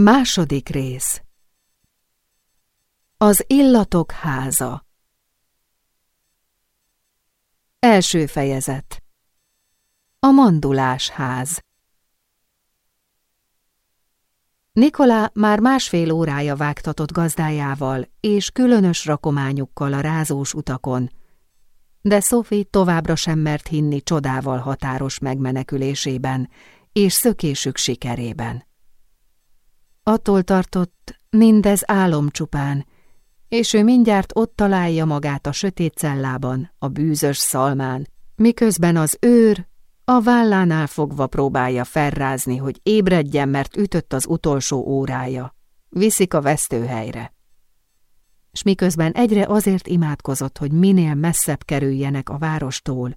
Második rész. Az illatok háza. Első fejezet. A mandulás ház. Nikolá már másfél órája vágtatott gazdájával és különös rakományukkal a rázós utakon, de Sophie továbbra sem mert hinni csodával határos megmenekülésében és szökésük sikerében. Attól tartott, mindez álom csupán, és ő mindjárt ott találja magát a sötét cellában, a bűzös szalmán, miközben az őr a vállánál fogva próbálja felrázni, hogy ébredjen, mert ütött az utolsó órája. Viszik a vesztőhelyre. És miközben egyre azért imádkozott, hogy minél messzebb kerüljenek a várostól,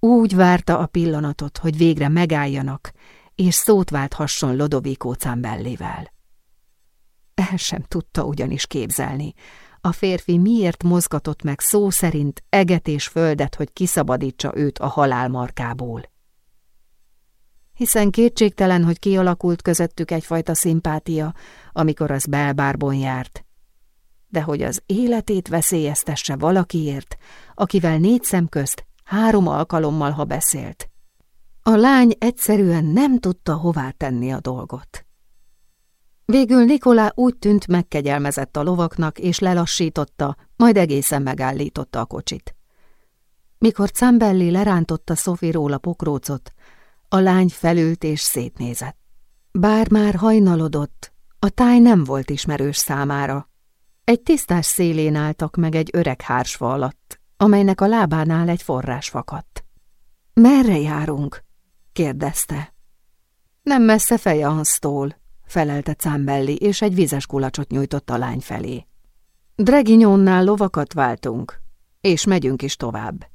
úgy várta a pillanatot, hogy végre megálljanak, és szót válthasson Lodovico Cambellivel. El sem tudta ugyanis képzelni. A férfi miért mozgatott meg szó szerint eget és földet, hogy kiszabadítsa őt a halál markából. Hiszen kétségtelen, hogy kialakult közöttük egyfajta szimpátia, amikor az belbárban járt. De hogy az életét veszélyeztesse valakiért, akivel négy szem közt három alkalommal, ha beszélt, a lány egyszerűen nem tudta hová tenni a dolgot. Végül Nikolá úgy tűnt megkegyelmezett a lovaknak, és lelassította, majd egészen megállította a kocsit. Mikor Cambelli lerántotta Sophie-ról a pokrócot, a lány felült és szétnézett. Bár már hajnalodott, a táj nem volt ismerős számára. Egy tisztás szélén álltak meg egy öreg hársfa alatt, amelynek a lábánál egy forrás fakadt. Merre járunk? Kérdezte. Nem messze Fejansztól, felelte Cámbelli, és egy vizes kulacsot nyújtott a lány felé. Dreginyónnál lovakat váltunk, és megyünk is tovább.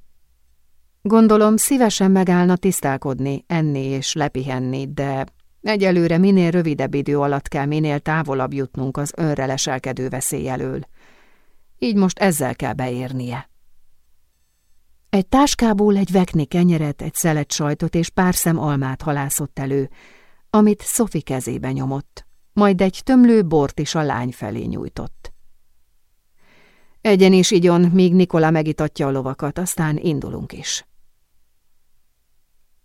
Gondolom szívesen megállna tisztálkodni, enni és lepihenni, de egyelőre minél rövidebb idő alatt kell minél távolabb jutnunk az önre leselkedő veszély elől. Így most ezzel kell beérnie. Egy táskából egy vekni kenyeret, egy szelet sajtot és pár szem almát halászott elő, amit Szofi kezébe nyomott, majd egy tömlő bort is a lány felé nyújtott. Egyen is igyon, míg Nikola megitatja a lovakat, aztán indulunk is.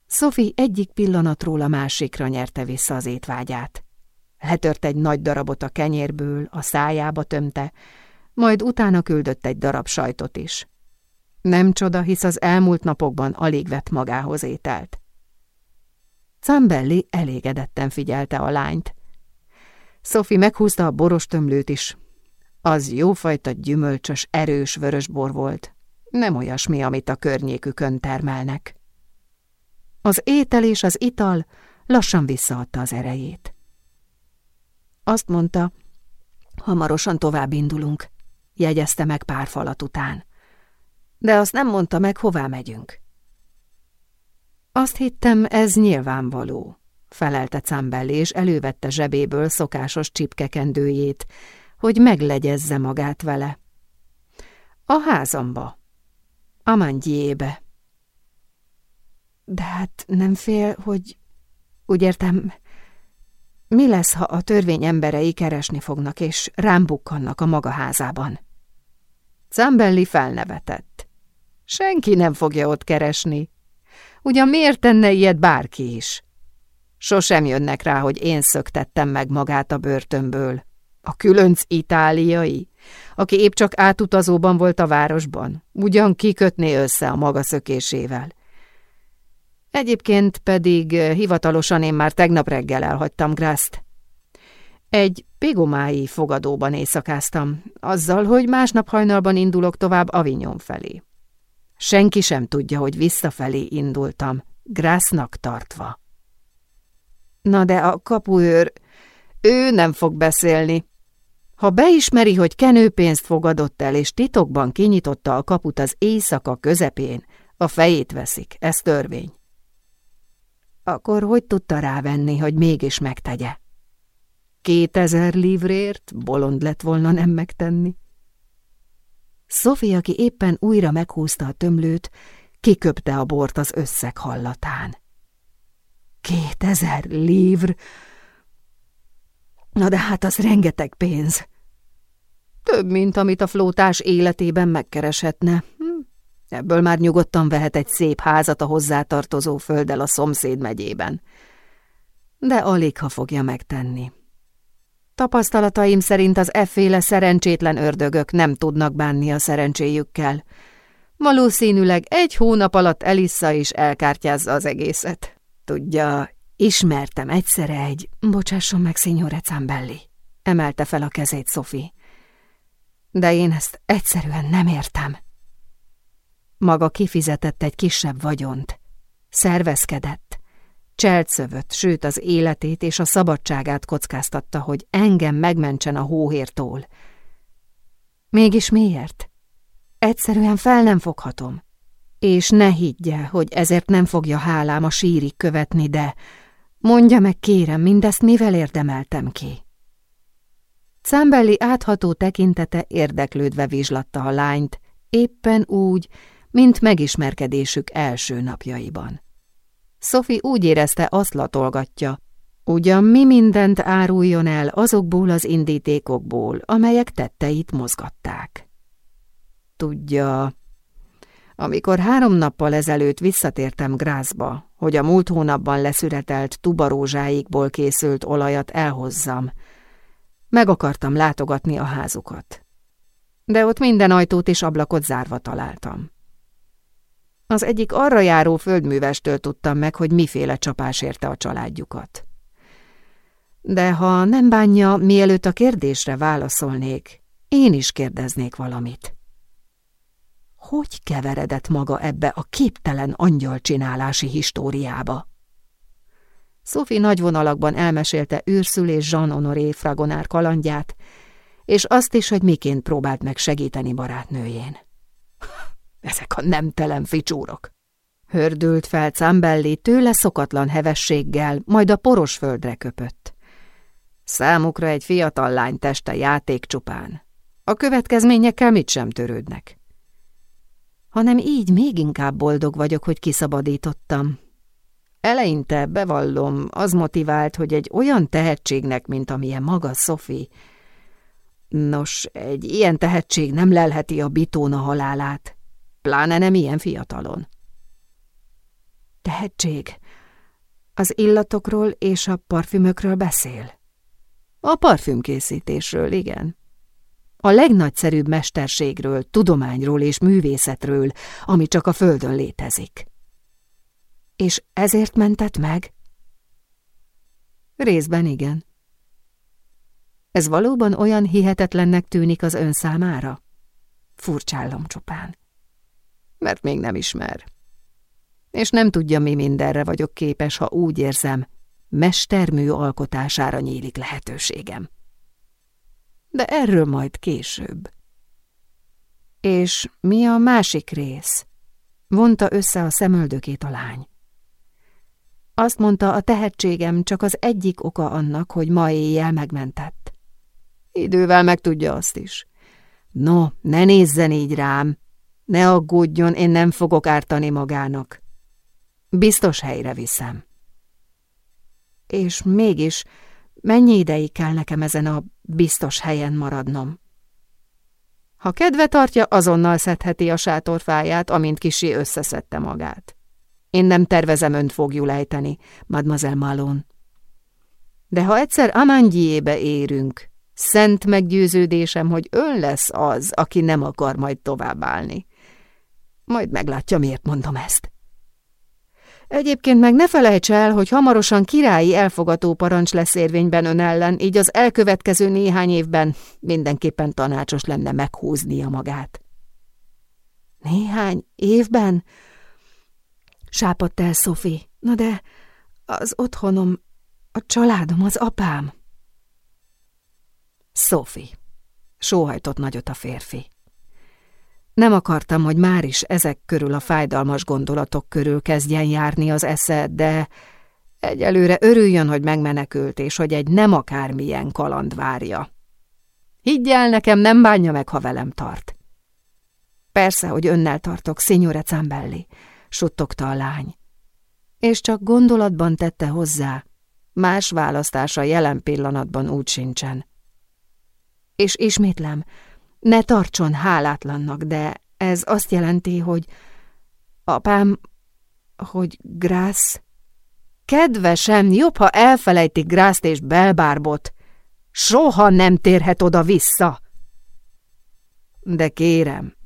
Szofi egyik pillanatról a másikra nyerte vissza az étvágyát. Letört egy nagy darabot a kenyérből, a szájába tömte, majd utána küldött egy darab sajtot is. Nem csoda, hisz az elmúlt napokban alig vett magához ételt. Cambelli elégedetten figyelte a lányt. Sophie meghúzta a boros tömlőt is. Az jófajta gyümölcsös, erős vörösbor volt. Nem olyasmi, amit a környékükön termelnek. Az étel és az ital lassan visszaadta az erejét. Azt mondta, hamarosan tovább indulunk, jegyezte meg pár falat után de azt nem mondta meg, hová megyünk. Azt hittem, ez nyilvánvaló, felelte Cambelli, és elővette zsebéből szokásos csipkekendőjét, hogy meglegyezze magát vele. A házamba, a mandjébe. De hát nem fél, hogy... Úgy értem, mi lesz, ha a törvény emberei keresni fognak, és rám bukkannak a maga házában? Zambelli felnevetett. Senki nem fogja ott keresni. Ugyan miért tenne ilyet bárki is? Sosem jönnek rá, hogy én szöktettem meg magát a börtönből. A különc itáliai, aki épp csak átutazóban volt a városban, ugyan kikötné össze a maga szökésével. Egyébként pedig eh, hivatalosan én már tegnap reggel elhagytam Grászt. Egy pigomái fogadóban éjszakáztam, azzal, hogy másnap hajnalban indulok tovább Avignon felé. Senki sem tudja, hogy visszafelé indultam, Grásznak tartva. Na de a kapuőr, ő nem fog beszélni. Ha beismeri, hogy kenőpénzt fogadott el, és titokban kinyitotta a kaput az éjszaka közepén, a fejét veszik, ez törvény. Akkor hogy tudta rávenni, hogy mégis megtegye? Kétezer livrért bolond lett volna nem megtenni. Szofi, aki éppen újra meghúzta a tömlőt, kiköpte a bort az összeg hallatán. Kétezer livr! Na de hát az rengeteg pénz. Több, mint amit a flótás életében megkereshetne. Hm. Ebből már nyugodtan vehet egy szép házat a hozzátartozó földdel a szomszéd megyében. De alig, ha fogja megtenni. Tapasztalataim szerint az efféle szerencsétlen ördögök nem tudnak bánni a szerencséjükkel. Valószínűleg egy hónap alatt Elissa is elkártyázza az egészet. Tudja, ismertem egyszerre egy... Bocsásson meg, Signore Zambelli, emelte fel a kezét Sophie. De én ezt egyszerűen nem értem. Maga kifizetett egy kisebb vagyont. Szervezkedett. Cseltszövött, sőt az életét és a szabadságát kockáztatta, hogy engem megmentsen a hóhértól. Mégis miért? Egyszerűen fel nem foghatom. És ne higgye, hogy ezért nem fogja hálám a sírig követni, de mondja meg kérem, mindezt mivel érdemeltem ki? Cámbelli átható tekintete érdeklődve vizslatta a lányt, éppen úgy, mint megismerkedésük első napjaiban. Sophie úgy érezte, azt latolgatja, ugyan mi mindent áruljon el azokból az indítékokból, amelyek tetteit mozgatták. Tudja, amikor három nappal ezelőtt visszatértem Grázba, hogy a múlt hónapban leszüretelt tubarózsáikból készült olajat elhozzam, meg akartam látogatni a házukat. De ott minden ajtót és ablakot zárva találtam. Az egyik arra járó földművestől tudtam meg, hogy miféle csapás érte a családjukat. De ha nem bánja, mielőtt a kérdésre válaszolnék, én is kérdeznék valamit. Hogy keveredett maga ebbe a képtelen angyalcsinálási históriába? Sophie nagy vonalakban elmesélte Ürszül és Jean-Honoré Fragonár kalandját, és azt is, hogy miként próbált meg segíteni barátnőjén. Ezek a nemtelen ficsúrok. Hördült fel Cambelli tőle szokatlan hevességgel, majd a poros földre köpött. Számukra egy fiatal lány teste játék csupán. A következményekkel mit sem törődnek. Hanem így még inkább boldog vagyok, hogy kiszabadítottam. Eleinte, bevallom, az motivált, hogy egy olyan tehetségnek, mint amilyen maga Sophie, Nos, egy ilyen tehetség nem lelheti a bitóna halálát, pláne nem ilyen fiatalon. Tehetség? Az illatokról és a parfümökről beszél? A parfümkészítésről, igen. A legnagyszerűbb mesterségről, tudományról és művészetről, ami csak a földön létezik. És ezért mentett meg? Részben igen. Ez valóban olyan hihetetlennek tűnik az ön számára? Furcsállom csupán mert még nem ismer. És nem tudja, mi mindenre vagyok képes, ha úgy érzem, mestermű alkotására nyílik lehetőségem. De erről majd később. És mi a másik rész? Vonta össze a szemöldökét a lány. Azt mondta, a tehetségem csak az egyik oka annak, hogy ma éjjel megmentett. Idővel megtudja azt is. No, ne nézzen így rám, ne aggódjon, én nem fogok ártani magának. Biztos helyre viszem. És mégis, mennyi ideig kell nekem ezen a biztos helyen maradnom? Ha kedve tartja, azonnal szedheti a sátorfáját, amint kisi összeszedte magát. Én nem tervezem önt fogjul ejteni, Mademoiselle Malone. De ha egyszer Amandiébe érünk, szent meggyőződésem, hogy ön lesz az, aki nem akar majd továbbállni. Majd meglátja, miért mondom ezt. Egyébként meg ne felejts el, hogy hamarosan királyi elfogató parancs lesz érvényben ön ellen, így az elkövetkező néhány évben mindenképpen tanácsos lenne meghúznia magát. Néhány évben? Sápadt el Sophie. Na de az otthonom, a családom, az apám. Sophie. Sóhajtott nagyot a férfi. Nem akartam, hogy már is ezek körül a fájdalmas gondolatok körül kezdjen járni az esze, de egyelőre örüljön, hogy megmenekült, és hogy egy nem akármilyen kaland várja. Higgyel nekem, nem bánja meg, ha velem tart. Persze, hogy önnel tartok, Signore Zambelli, suttogta a lány. És csak gondolatban tette hozzá, Más választása jelen pillanatban úgy sincsen. És ismétlem, ne tartson hálátlannak, de ez azt jelenti, hogy apám, hogy Grász... Kedvesem, jobb, ha elfelejtik Grászt és Belbárbot. Soha nem térhet oda vissza. De kérem,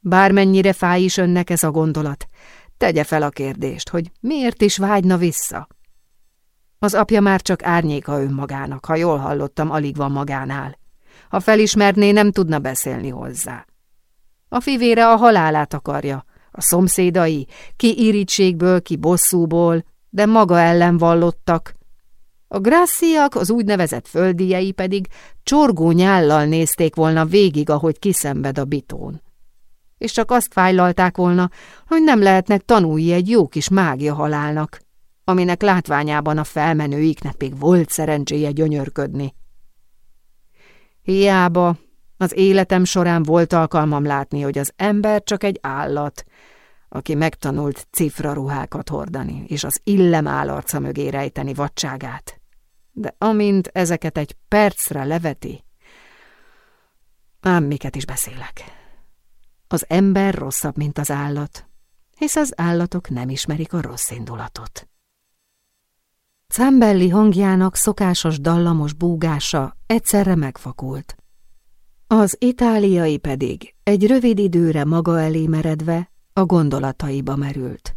bármennyire fáj is önnek ez a gondolat, tegye fel a kérdést, hogy miért is vágyna vissza. Az apja már csak árnyéka önmagának, ha jól hallottam, alig van magánál. Ha felismerné, nem tudna beszélni hozzá. A fivére a halálát akarja, a szomszédai, ki irítségből, ki bosszúból, de maga ellen vallottak. A gráciak, az úgynevezett földiei pedig csorgó nyállal nézték volna végig, ahogy kiszenved a bitón. És csak azt fájlalták volna, hogy nem lehetnek tanulni egy jó kis mágia halálnak, aminek látványában a felmenőiknek még volt szerencséje gyönyörködni. Hiába, az életem során volt alkalmam látni, hogy az ember csak egy állat, aki megtanult cifraruhákat hordani, és az illem állarca mögé rejteni vadságát. De amint ezeket egy percre leveti, ám miket is beszélek. Az ember rosszabb, mint az állat, hisz az állatok nem ismerik a rossz indulatot. Cámbelli hangjának szokásos dallamos búgása egyszerre megfakult. Az itáliai pedig egy rövid időre maga elé meredve a gondolataiba merült.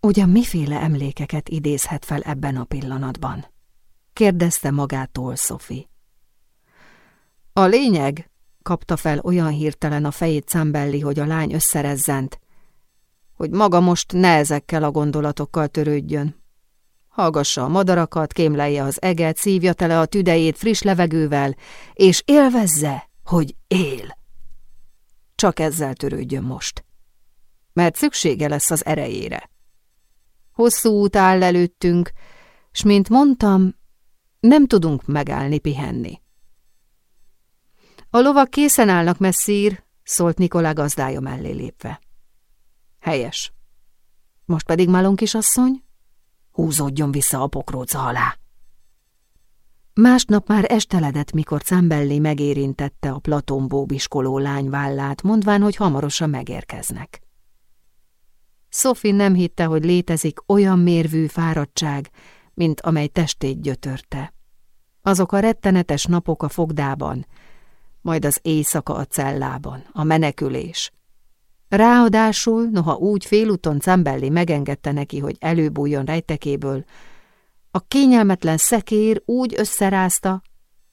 Ugyan miféle emlékeket idézhet fel ebben a pillanatban? kérdezte magától Sophie. A lényeg, kapta fel olyan hirtelen a fejét Cámbelli, hogy a lány összerezzent, hogy maga most ne ezekkel a gondolatokkal törődjön, Hallgassa a madarakat, kémlelje az eget, szívja tele a tüdejét friss levegővel, és élvezze, hogy él. Csak ezzel törődjön most, mert szüksége lesz az erejére. Hosszú út áll előttünk, s mint mondtam, nem tudunk megállni pihenni. A lovak készen állnak, messzír, szólt Nikolá gazdája mellé lépve. Helyes. Most pedig Malon kisasszony? Húzódjon vissza a pokróca alá. Másnap már esteledett, mikor Cambelli megérintette a Platon biskoló lány vállát, mondván, hogy hamarosan megérkeznek. Sophie nem hitte, hogy létezik olyan mérvű fáradtság, mint amely testét gyötörte. Azok a rettenetes napok a fogdában, majd az éjszaka a cellában, a menekülés, Ráadásul, noha úgy félúton Cambelli megengedte neki, hogy előbújjon rejtekéből, a kényelmetlen szekér úgy összerázta,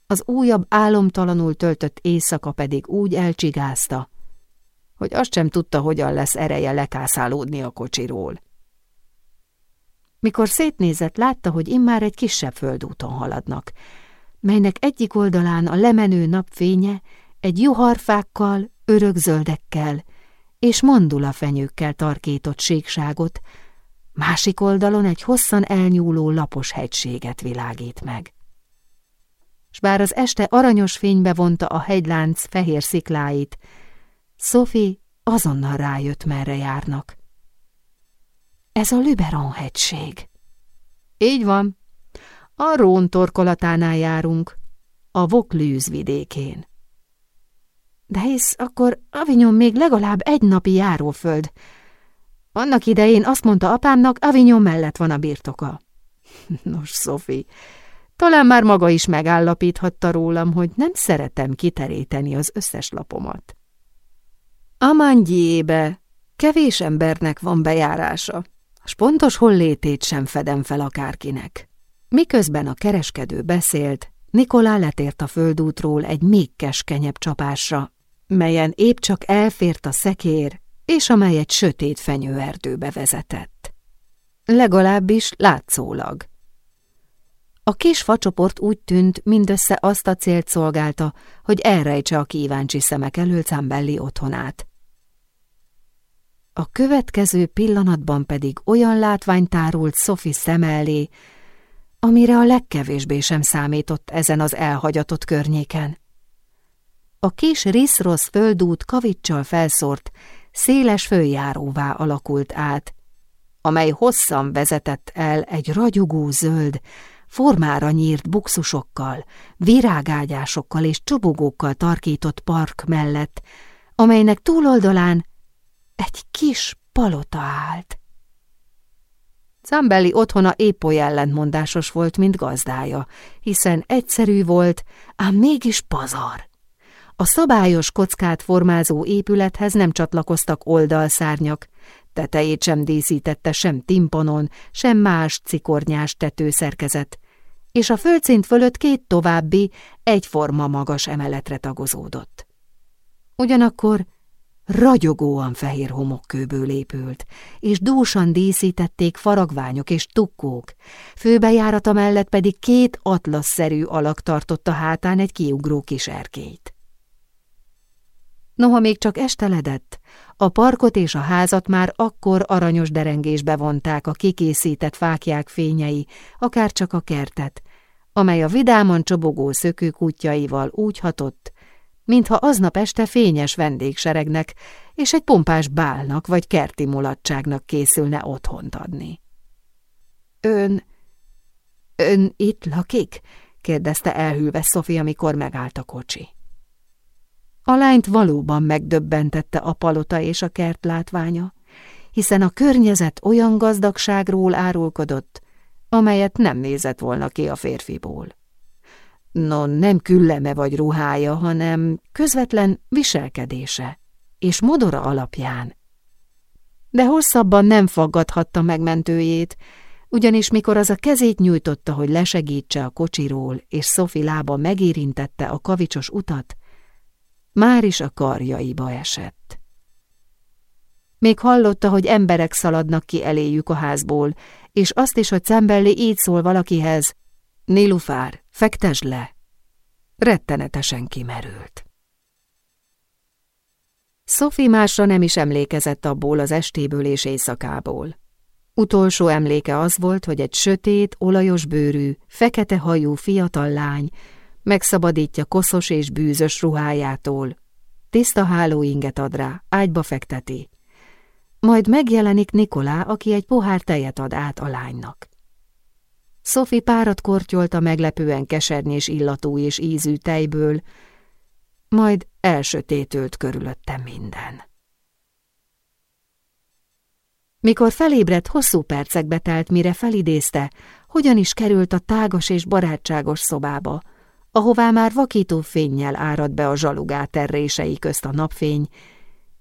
az újabb álomtalanul töltött éjszaka pedig úgy elcsigázta, hogy azt sem tudta, hogyan lesz ereje lekászálódni a kocsiról. Mikor szétnézett, látta, hogy immár egy kisebb földúton haladnak, melynek egyik oldalán a lemenő napfénye egy juharfákkal, örökzöldekkel, és mandulafenyőkkel tarkított síkságot, másik oldalon egy hosszan elnyúló lapos hegységet világít meg. S bár az este aranyos fénybe vonta a hegylánc fehér szikláit, Sophie azonnal rájött, merre járnak. Ez a Lüberon hegység. Így van. A Rón torkolatánál járunk, a Voklűz vidékén. De hisz akkor Avignon még legalább egy napi járóföld. Annak idején azt mondta apámnak, Avignon mellett van a birtoka. Nos, Sophie, talán már maga is megállapíthatta rólam, hogy nem szeretem kiteríteni az összes lapomat. Amandjébe kevés embernek van bejárása, s pontos hollétét sem fedem fel akárkinek. Miközben a kereskedő beszélt, Nikolá letért a földútról egy még keskenyebb csapásra, melyen épp csak elfért a szekér, és amely egy sötét fenyőerdőbe vezetett. Legalábbis látszólag. A kis facsoport úgy tűnt, mindössze azt a célt szolgálta, hogy elrejtse a kíváncsi szemek elől Cambelli otthonát. A következő pillanatban pedig olyan látvány tárult Sophie szem elé, amire a legkevésbé sem számított ezen az elhagyatott környéken. A kis riszrosz földút kavicsal felszórt, széles följáróvá alakult át, amely hosszan vezetett el egy ragyogó zöld, formára nyírt buxusokkal, virágágyásokkal és csobogókkal tarkított park mellett, amelynek túloldalán egy kis palota állt. Zambelli otthona épp olyan ellentmondásos volt, mint gazdája, hiszen egyszerű volt, ám mégis pazar. A szabályos kockát formázó épülethez nem csatlakoztak oldalszárnyak, tetejét sem díszítette sem timpanon, sem más cikornyás tetőszerkezet, és a földszint fölött két további, egyforma magas emeletre tagozódott. Ugyanakkor ragyogóan fehér homokkőből épült, és dúsan díszítették faragványok és tukkók, főbejárata mellett pedig két atlaszszerű alak tartotta hátán egy kiugró kis erkélyt. Noha még csak esteledett, a parkot és a házat már akkor aranyos derengésbe vonták a kikészített fákják fényei, akár csak a kertet, amely a vidáman csobogó szökőkútjaival úgy hatott, mintha aznap este fényes vendégseregnek és egy pompás bálnak vagy kerti mulatságnak készülne otthont adni. Ön... ön itt lakik? kérdezte elhűlve Szofi, amikor megállt a kocsi. A lányt valóban megdöbbentette a palota és a kert látványa, hiszen a környezet olyan gazdagságról árulkodott, amelyet nem nézett volna ki a férfiból. No, nem külleme vagy ruhája, hanem közvetlen viselkedése és modora alapján. De hosszabban nem faggathatta megmentőjét, ugyanis mikor az a kezét nyújtotta, hogy lesegítse a kocsiról, és Sophie lába megérintette a kavicsos utat, már is a karjaiba esett. Még hallotta, hogy emberek szaladnak ki eléjük a házból, és azt is, hogy Cembelli így szól valakihez, Nilufár, fektesd le! Rettenetesen kimerült. Sophie másra nem is emlékezett abból az estéből és éjszakából. Utolsó emléke az volt, hogy egy sötét, olajos bőrű, fekete hajú fiatal lány megszabadítja koszos és bűzös ruhájától, tiszta hálóinget ad rá, ágyba fekteti. Majd megjelenik Nikolá, aki egy pohár tejet ad át a lánynak. Sophie párat kortyolt a meglepően kesernyés illatú és ízű tejből, majd elsötétült körülötte minden. Mikor felébredt, hosszú percekbe telt, mire felidézte, hogyan is került a tágas és barátságos szobába, ahová már vakító fényjel árad be a zsalugát terrései közt a napfény,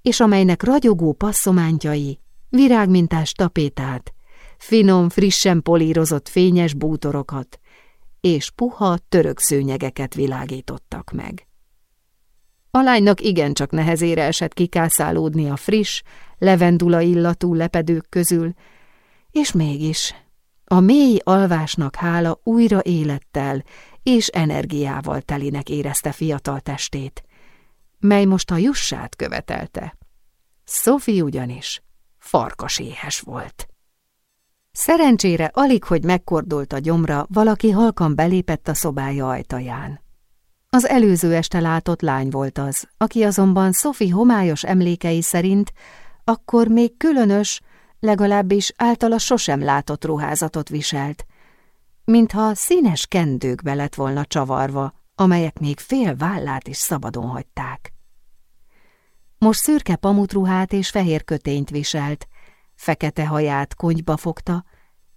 és amelynek ragyogó passzomántjai, virágmintás tapétát, finom, frissen polírozott fényes bútorokat és puha török szőnyegeket világítottak meg. A lánynak igencsak nehezére esett kikászálódni a friss, levendula illatú lepedők közül, és mégis a mély alvásnak hála újra élettel és energiával telinek érezte fiatal testét, mely most a jussát követelte. Sophie ugyanis farkaséhes volt. Szerencsére alig, hogy megkordult a gyomra, valaki halkan belépett a szobája ajtaján. Az előző este látott lány volt az, aki azonban Sophie homályos emlékei szerint akkor még különös, legalábbis általa sosem látott ruházatot viselt, mintha színes kendőkbe lett volna csavarva, amelyek még fél vállát is szabadon hagyták. Most szürke pamutruhát és fehér kötényt viselt, fekete haját konyba fogta,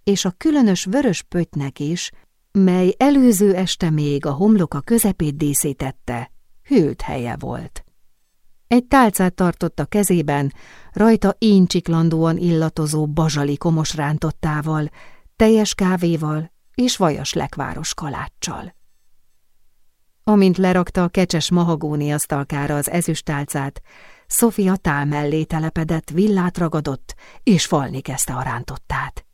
és a különös vörös pötnek is, mely előző este még a homloka közepét díszítette, hűlt helye volt. Egy tálcát tartott a kezében, rajta íncsiklandóan illatozó bazsali komos rántottával, teljes kávéval és vajas lekváros kaláccsal. Amint lerakta a kecses mahagóni asztalkára az ezüstálcát, Sofia tál mellé telepedett, villát ragadott, és falni kezdte a rántottát.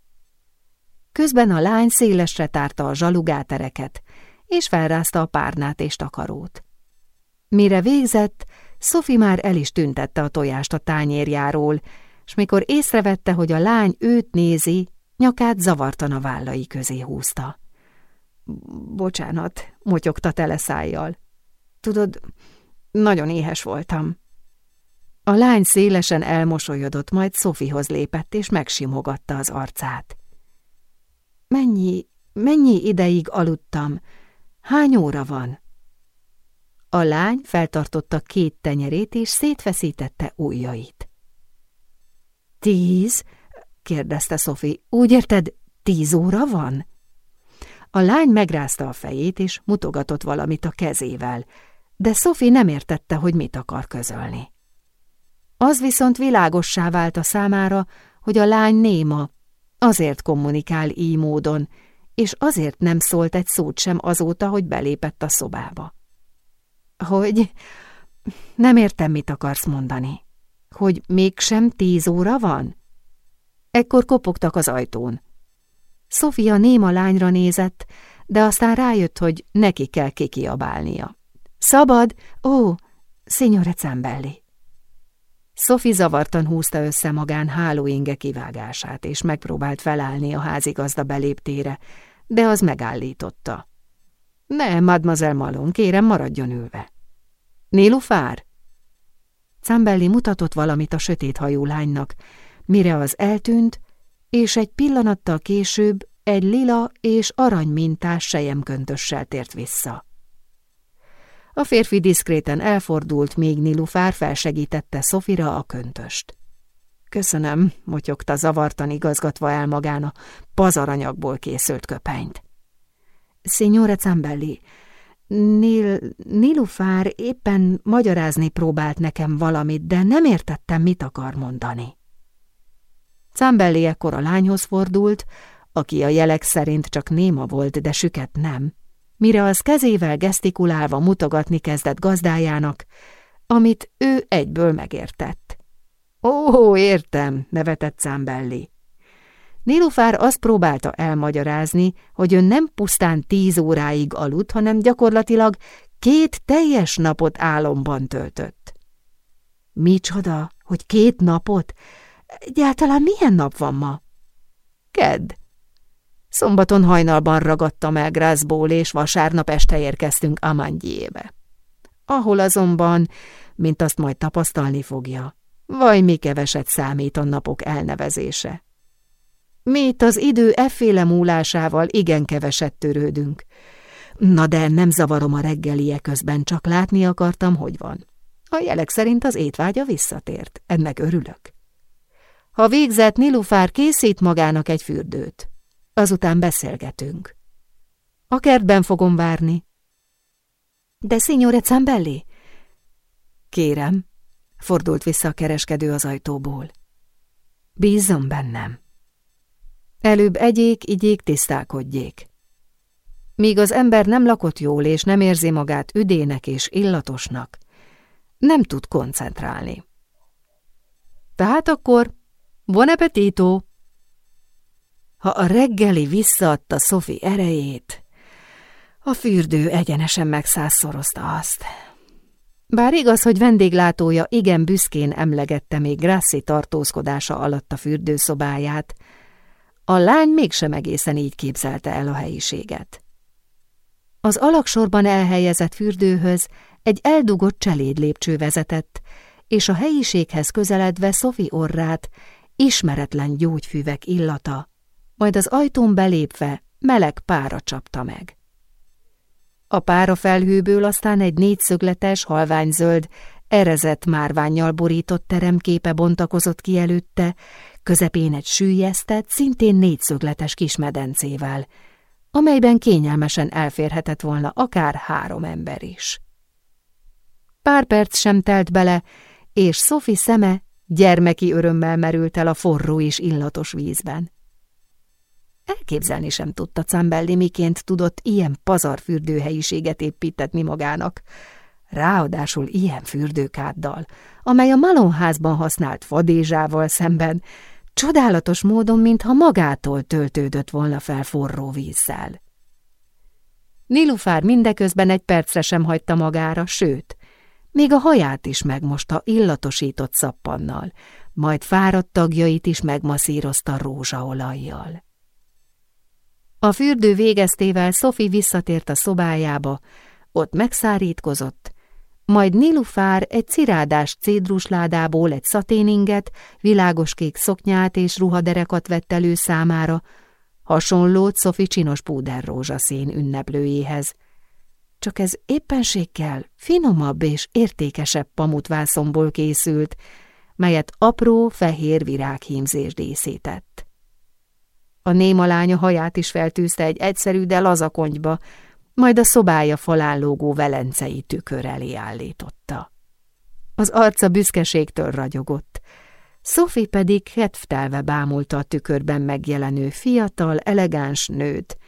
Közben a lány szélesre tárta a zsalugátereket, és felrázta a párnát és takarót. Mire végzett, Szofi már el is tüntette a tojást a tányérjáról, és mikor észrevette, hogy a lány őt nézi, nyakát zavartan a vállai közé húzta. Bocsánat, motyogta tele szájjal. Tudod, nagyon éhes voltam. A lány szélesen elmosolyodott, majd Szofihoz lépett, és megsimogatta az arcát. Mennyi, mennyi ideig aludtam? Hány óra van? A lány feltartotta két tenyerét, és szétfeszítette ujjait. Tíz? kérdezte Szofi. Úgy érted, tíz óra van? A lány megrázta a fejét, és mutogatott valamit a kezével, de Szofi nem értette, hogy mit akar közölni. Az viszont világossá vált a számára, hogy a lány néma, azért kommunikál így módon, és azért nem szólt egy szót sem azóta, hogy belépett a szobába. Hogy nem értem, mit akarsz mondani. Hogy mégsem tíz óra van? Ekkor kopogtak az ajtón. Sofia néma lányra nézett, de aztán rájött, hogy neki kell kikiabálnia. Szabad? Ó, signore Cembelli. Sophie zavartan húzta össze magán hálóinge kivágását, és megpróbált felállni a házigazda beléptére, de az megállította. Ne, mademoiselle Malon, kérem, maradjon ülve. Nélufár? Cambelli mutatott valamit a sötét hajú lánynak, mire az eltűnt, és egy pillanattal később egy lila és aranymintás sejemköntössel tért vissza. A férfi diszkréten elfordult, még Nilufár felsegítette Szofira a köntöst. Köszönöm, motyogta zavartan igazgatva el magán a pazaranyagból készült köpenyt. Signore Zambelli, Nil, Nilufár éppen magyarázni próbált nekem valamit, de nem értettem, mit akar mondani. Zambelli ekkor a lányhoz fordult, aki a jelek szerint csak néma volt, de süket nem, mire az kezével gesztikulálva mutogatni kezdett gazdájának, amit ő egyből megértett. Ó, értem, nevetett Zambelli. Nilufár azt próbálta elmagyarázni, hogy ön nem pusztán tíz óráig aludt, hanem gyakorlatilag két teljes napot álomban töltött. Micsoda, hogy két napot? Egyáltalán milyen nap van ma? Kedd. Szombaton hajnalban ragadtam el Grászból, és vasárnap este érkeztünk Amangyébe. Ahol azonban, mint azt majd tapasztalni fogja, vaj mi keveset számít a napok elnevezése. Mi itt az idő efféle múlásával igen keveset törődünk. Na de nem zavarom a reggelie közben, csak látni akartam, hogy van. A jelek szerint az étvágya visszatért, ennek örülök. Ha végzett, Nilufár készít magának egy fürdőt. Azután beszélgetünk. A kertben fogom várni. De signore Zambelli? Kérem, fordult vissza a kereskedő az ajtóból. Bízzon bennem. Előbb egyék, igyék, tisztálkodjék. Míg az ember nem lakott jól és nem érzi magát üdének és illatosnak, nem tud koncentrálni. Tehát akkor Buon appetito! Ha a reggeli visszaadta Szofi erejét, a fürdő egyenesen megszázszorozta azt. Bár igaz, hogy vendéglátója igen büszkén emlegette még Grassi tartózkodása alatt a fürdőszobáját, a lány mégsem egészen így képzelte el a helyiséget. Az alaksorban elhelyezett fürdőhöz egy eldugott cseléd lépcső vezetett, és a helyiséghez közeledve Szofi orrát ismeretlen gyógyfüvek illata, majd az ajtón belépve meleg pára csapta meg. A pára felhőből aztán egy négyszögletes, halványzöld, erezett márványjal borított teremképe bontakozott ki előtte, közepén egy sűjesztett, szintén négyszögletes kismedencével, amelyben kényelmesen elférhetett volna akár három ember is. Pár perc sem telt bele, és Sophie szeme Gyermeki örömmel merült el a forró és illatos vízben. Elképzelni sem tudta Cambelli, miként tudott ilyen pazar fürdőhelyiséget építetni magának, ráadásul ilyen fürdőkáddal, amely a malonházban használt fadézsával szemben csodálatos módon, mintha magától töltődött volna fel forró vízzel. Nilufár mindeközben egy percre sem hagyta magára, sőt, még a haját is megmosta illatosított szappannal, majd fáradt tagjait is megmaszírozta rózsaolajjal. A fürdő végeztével Sophie visszatért a szobájába, ott megszárítkozott, majd Nilufár egy cirádás cédrusládából egy szaténinget, világoskék szoknyát és ruhaderekat vett elő számára, hasonlót Szofi csinos púder rózsaszín ünneplőjéhez. Csak ez éppenséggel finomabb és értékesebb pamutvászomból készült, melyet apró, fehér virághímzés díszített. A néma lánya haját is feltűzte egy egyszerű, de lazakonyba, majd a szobája falán lógó velencei tükör elé állította. Az arca büszkeségtől ragyogott, Sophie pedig kedvtelve bámulta a tükörben megjelenő fiatal, elegáns nőt,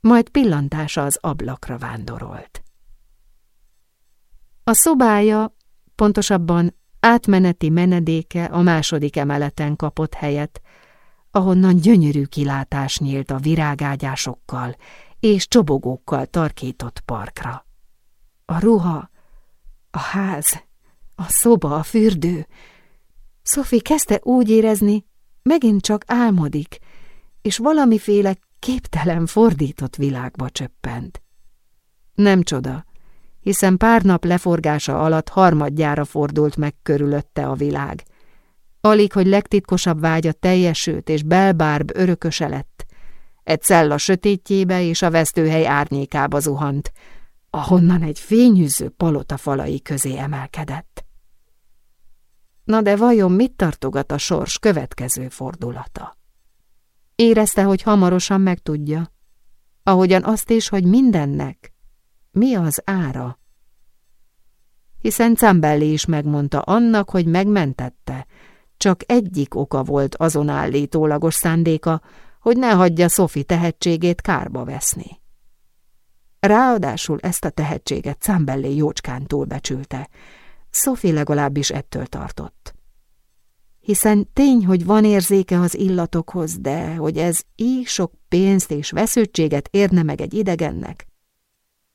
majd pillantása az ablakra vándorolt. A szobája, pontosabban átmeneti menedéke a második emeleten kapott helyet, ahonnan gyönyörű kilátás nyílt a virágágyásokkal és csobogókkal tarkított parkra. A ruha, a ház, a szoba, a fürdő. Sophie kezdte úgy érezni, megint csak álmodik, és valamiféle képtelen fordított világba csöppent. Nem csoda, hiszen pár nap leforgása alatt harmadjára fordult meg körülötte a világ. Alig, hogy legtitkosabb vágya teljesült és belbárb örököse lett. Egy cella sötétjébe és a vesztőhely árnyékába zuhant, ahonnan egy fényűző palota falai közé emelkedett. Na de vajon mit tartogat a sors következő fordulata? Érezte, hogy hamarosan megtudja, ahogyan azt is, hogy mindennek mi az ára. Hiszen Cambelli is megmondta annak, hogy megmentette, csak egyik oka volt azon állítólagos szándéka, hogy ne hagyja Szofi tehetségét kárba veszni. Ráadásul ezt a tehetséget Cambelli jócskán túlbecsülte. Szofi legalábbis ettől tartott hiszen tény, hogy van érzéke az illatokhoz, de hogy ez így sok pénzt és vesződtséget érne meg egy idegennek.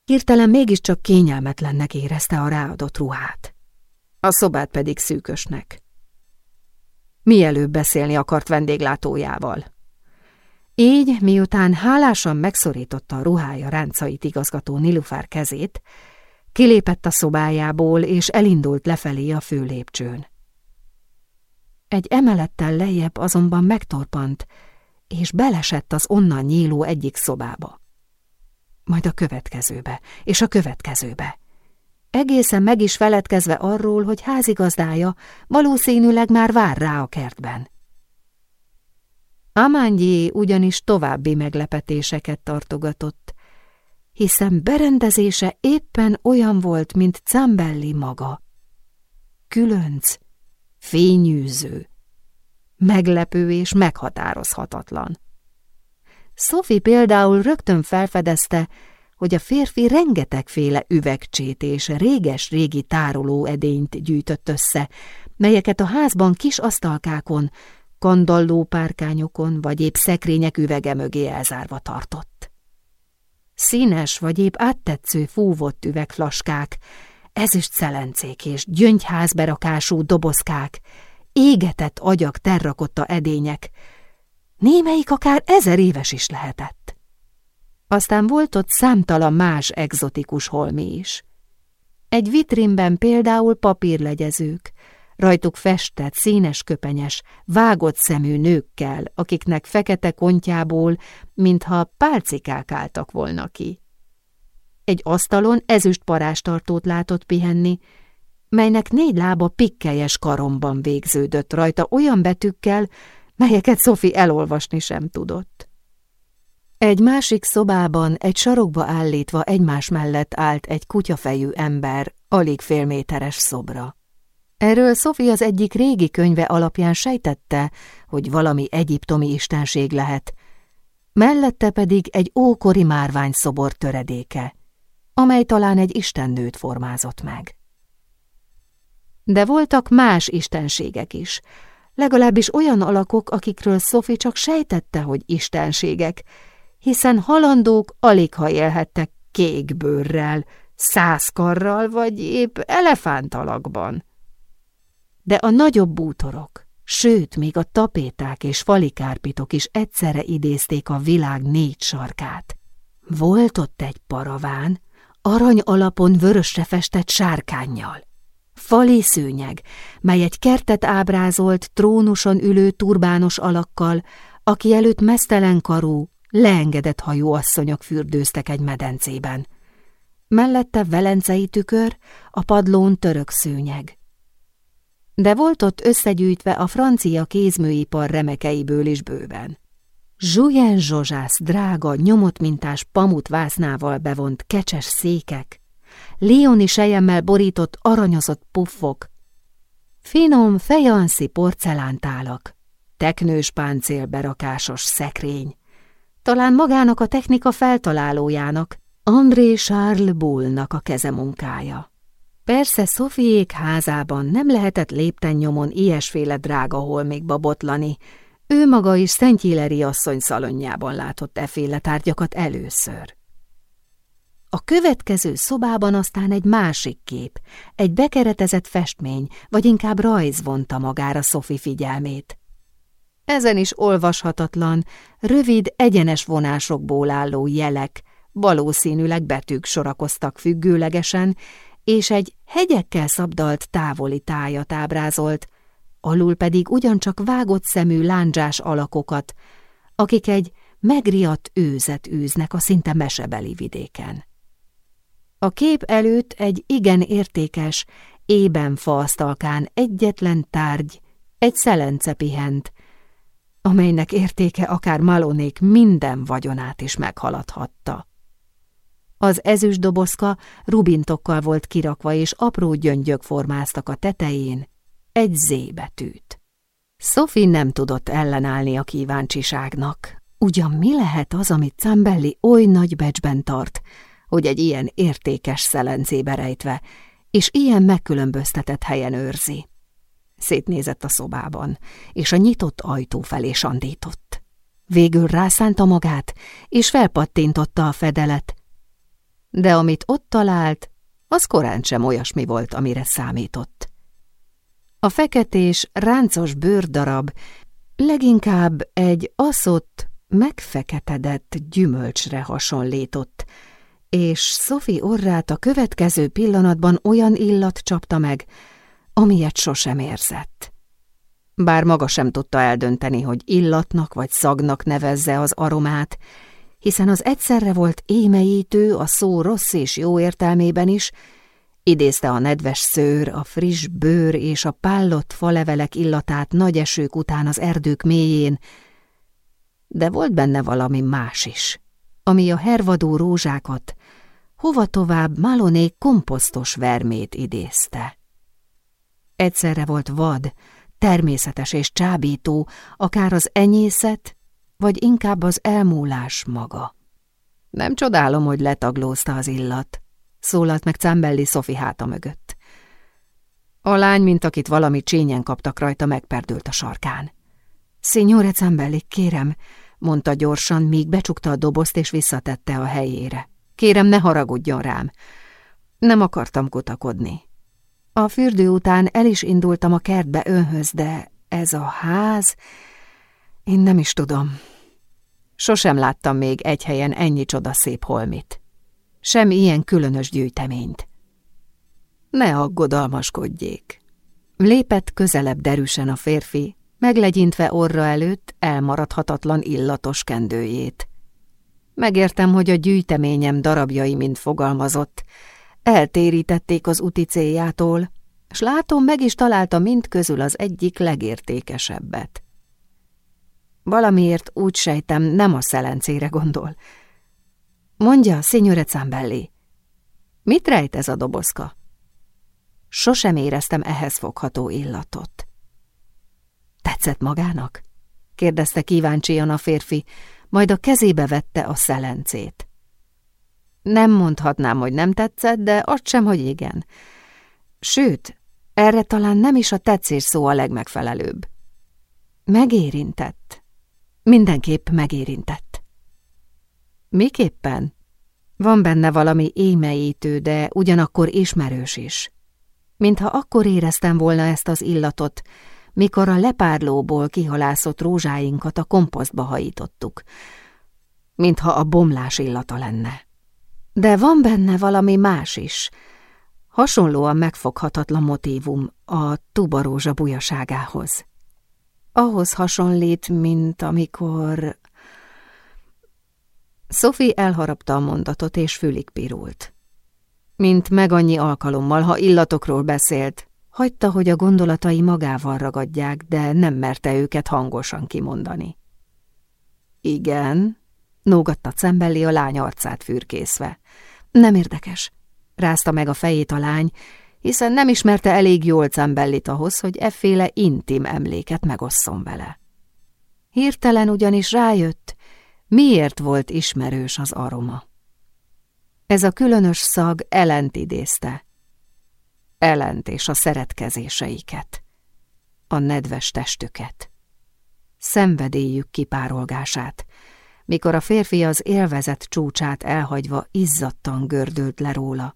Hirtelen mégiscsak kényelmetlennek érezte a ráadott ruhát. A szobát pedig szűkösnek. Mielőbb beszélni akart vendéglátójával. Így, miután hálásan megszorította a ruhája ráncait igazgató Nilufár kezét, kilépett a szobájából és elindult lefelé a főlépcsőn. Egy emelettel lejjebb azonban megtorpant, és belesett az onnan nyíló egyik szobába. Majd a következőbe, és a következőbe. Egészen meg is feledkezve arról, hogy házigazdája valószínűleg már vár rá a kertben. Amányi ugyanis további meglepetéseket tartogatott, hiszen berendezése éppen olyan volt, mint Cambelli maga. Különc, fényűző, meglepő és meghatározhatatlan. Sophie például rögtön felfedezte, hogy a férfi rengetegféle üvegcsét és réges-régi tároló edényt gyűjtött össze, melyeket a házban kis asztalkákon, kandalló párkányokon vagy épp szekrények üvege mögé elzárva tartott. Színes vagy épp áttetsző fúvott üvegflaskák, ezüst szelencék és gyöngyházberakású dobozkák, égetett agyak terrakotta edények, némelyik akár ezer éves is lehetett. Aztán volt ott számtalan más egzotikus holmi is. Egy vitrínben például papírlegyezők, rajtuk festett, színes köpenyes, vágott szemű nőkkel, akiknek fekete kontjából, mintha pálcikák álltak volna ki. Egy asztalon ezüst parástartót látott pihenni, melynek négy lába pikkelyes karomban végződött rajta olyan betűkkel, melyeket Sophie elolvasni sem tudott. Egy másik szobában egy sarokba állítva egymás mellett állt egy kutyafejű ember, alig félméteres szobra. Erről Sophie az egyik régi könyve alapján sejtette, hogy valami egyiptomi istenség lehet, mellette pedig egy ókori márvány szobor töredéke, amely talán egy istennőt formázott meg. De voltak más istenségek is, legalábbis olyan alakok, akikről Sophie csak sejtette, hogy istenségek, hiszen halandók alig ha élhettek kék bőrrel, százkarral vagy épp elefántalakban. De a nagyobb bútorok, sőt, még a tapéták és falikárpitok is egyszerre idézték a világ négy sarkát. Volt ott egy paraván, arany alapon vörösre festett sárkánnyal. Fali szőnyeg, mely egy kertet ábrázolt trónuson ülő turbános alakkal, aki előtt mesztelen karú, leengedett hajú asszonyok fürdőztek egy medencében. Mellette velencei tükör, a padlón török szőnyeg. De volt ott összegyűjtve a francia kézműipar remekeiből is bőven. Zsujen Zsozsász drága, nyomott mintás pamut vásznával bevont kecses székek, Lioni sejemmel borított aranyozott puffok, finom fejanszi porcelántálak, teknős páncélberakásos szekrény, talán magának a technika feltalálójának, André Charles Bullnak a kezemunkája. Persze Szofiék házában nem lehetett lépten nyomon ilyesféle drága holmikba botlani, ő maga is Szent Hileri asszony szalonjában látott eféle tárgyakat először. A következő szobában aztán egy másik kép, egy bekeretezett festmény, vagy inkább rajz vonta magára Szofi figyelmét. Ezen is olvashatatlan, rövid, egyenes vonásokból álló jelek, valószínűleg betűk sorakoztak függőlegesen, és egy hegyekkel szabdalt távoli tájat ábrázolt, alul pedig ugyancsak vágott szemű lándzsás alakokat, akik egy megriadt őzet űznek a szinte mesebeli vidéken. A kép előtt egy igen értékes, ében faasztalkán egyetlen tárgy, egy szelence pihent, amelynek értéke akár Malonék minden vagyonát is meghaladhatta. Az ezüst dobozka rubintokkal volt kirakva, és apró gyöngyök formáztak a tetején egy Z betűt. Sophie nem tudott ellenállni a kíváncsiságnak. Ugyan mi lehet az, amit Zambelli oly nagy becsben tart, hogy egy ilyen értékes szelencébe rejtve, és ilyen megkülönböztetett helyen őrzi? Szétnézett a szobában, és a nyitott ajtó felé sandított. Végül rászánta magát, és felpattintotta a fedelet. De amit ott talált, az korán sem olyasmi volt, amire számított. A feketés, ráncos bőrdarab leginkább egy aszott, megfeketedett gyümölcsre hasonlított, és Sophie orrát a következő pillanatban olyan illat csapta meg, amilyet sosem érzett. Bár maga sem tudta eldönteni, hogy illatnak vagy szagnak nevezze az aromát, hiszen az egyszerre volt émeítő a szó rossz és jó értelmében is, idézte a nedves szőr, a friss bőr és a pállott falevelek illatát nagy esők után az erdők mélyén, de volt benne valami más is, ami a hervadó rózsákat, hova tovább Maloné komposztos vermét idézte. Egyszerre volt vad, természetes és csábító, akár az enyészet, vagy inkább az elmúlás maga. Nem csodálom, hogy letaglózta az illat, szólalt meg Cambelli Szofi háta mögött. A lány, mint akit valami csényen kaptak rajta, megperdült a sarkán. Signore Cambelli, kérem, mondta gyorsan, míg becsukta a dobozt és visszatette a helyére. Kérem, ne haragudjon rám. Nem akartam kutakodni. A fürdő után el is indultam a kertbe önhöz, de ez a ház... Én nem is tudom. Sosem láttam még egy helyen ennyi csoda szép holmit. Sem ilyen különös gyűjteményt. Ne aggodalmaskodjék. Lépett közelebb derűsen a férfi, meglegyintve orra előtt elmaradhatatlan illatos kendőjét. Megértem, hogy a gyűjteményem darabjai, mint fogalmazott, eltérítették az úti céljától, s látom, meg is találta mind közül az egyik legértékesebbet. Valamiért úgy sejtem, nem a szelencére gondol. Mondja, signore Zambelli, mit rejt ez a dobozka? Sosem éreztem ehhez fogható illatot. Tetszett magának? kérdezte kíváncsian a férfi, majd a kezébe vette a szelencét. Nem mondhatnám, hogy nem tetszett, de azt sem, hogy igen. Sőt, erre talán nem is a tetszés szó a legmegfelelőbb. Megérintett. Mindenképp megérintett. Miképpen? Van benne valami émeítő, de ugyanakkor ismerős is. Mintha akkor éreztem volna ezt az illatot, mikor a lepárlóból kihalászott rózsáinkat a komposztba hajítottuk, mintha a bomlás illata lenne. De van benne valami más is, hasonlóan megfoghatatlan motívum a tubarózsa bujaságához. Ahhoz hasonlít, mint amikor... Sophie elharapta a mondatot, és fülig pirult. Mint meg annyi alkalommal, ha illatokról beszélt, hagyta, hogy a gondolatai magával ragadják, de nem merte őket hangosan kimondani. Igen, nógatta Cembelli a lány arcát fürkészve. Nem érdekes, rázta meg a fejét a lány, hiszen nem ismerte elég jól Cembellit ahhoz, hogy efféle intim emléket megosszon vele. Hirtelen ugyanis rájött, miért volt ismerős az aroma. Ez a különös szag ellent idézte. Ellent és a szeretkezéseiket, a nedves testüket, szenvedélyük kipárolgását, mikor a férfi az élvezet csúcsát elhagyva izzadtan gördült le róla,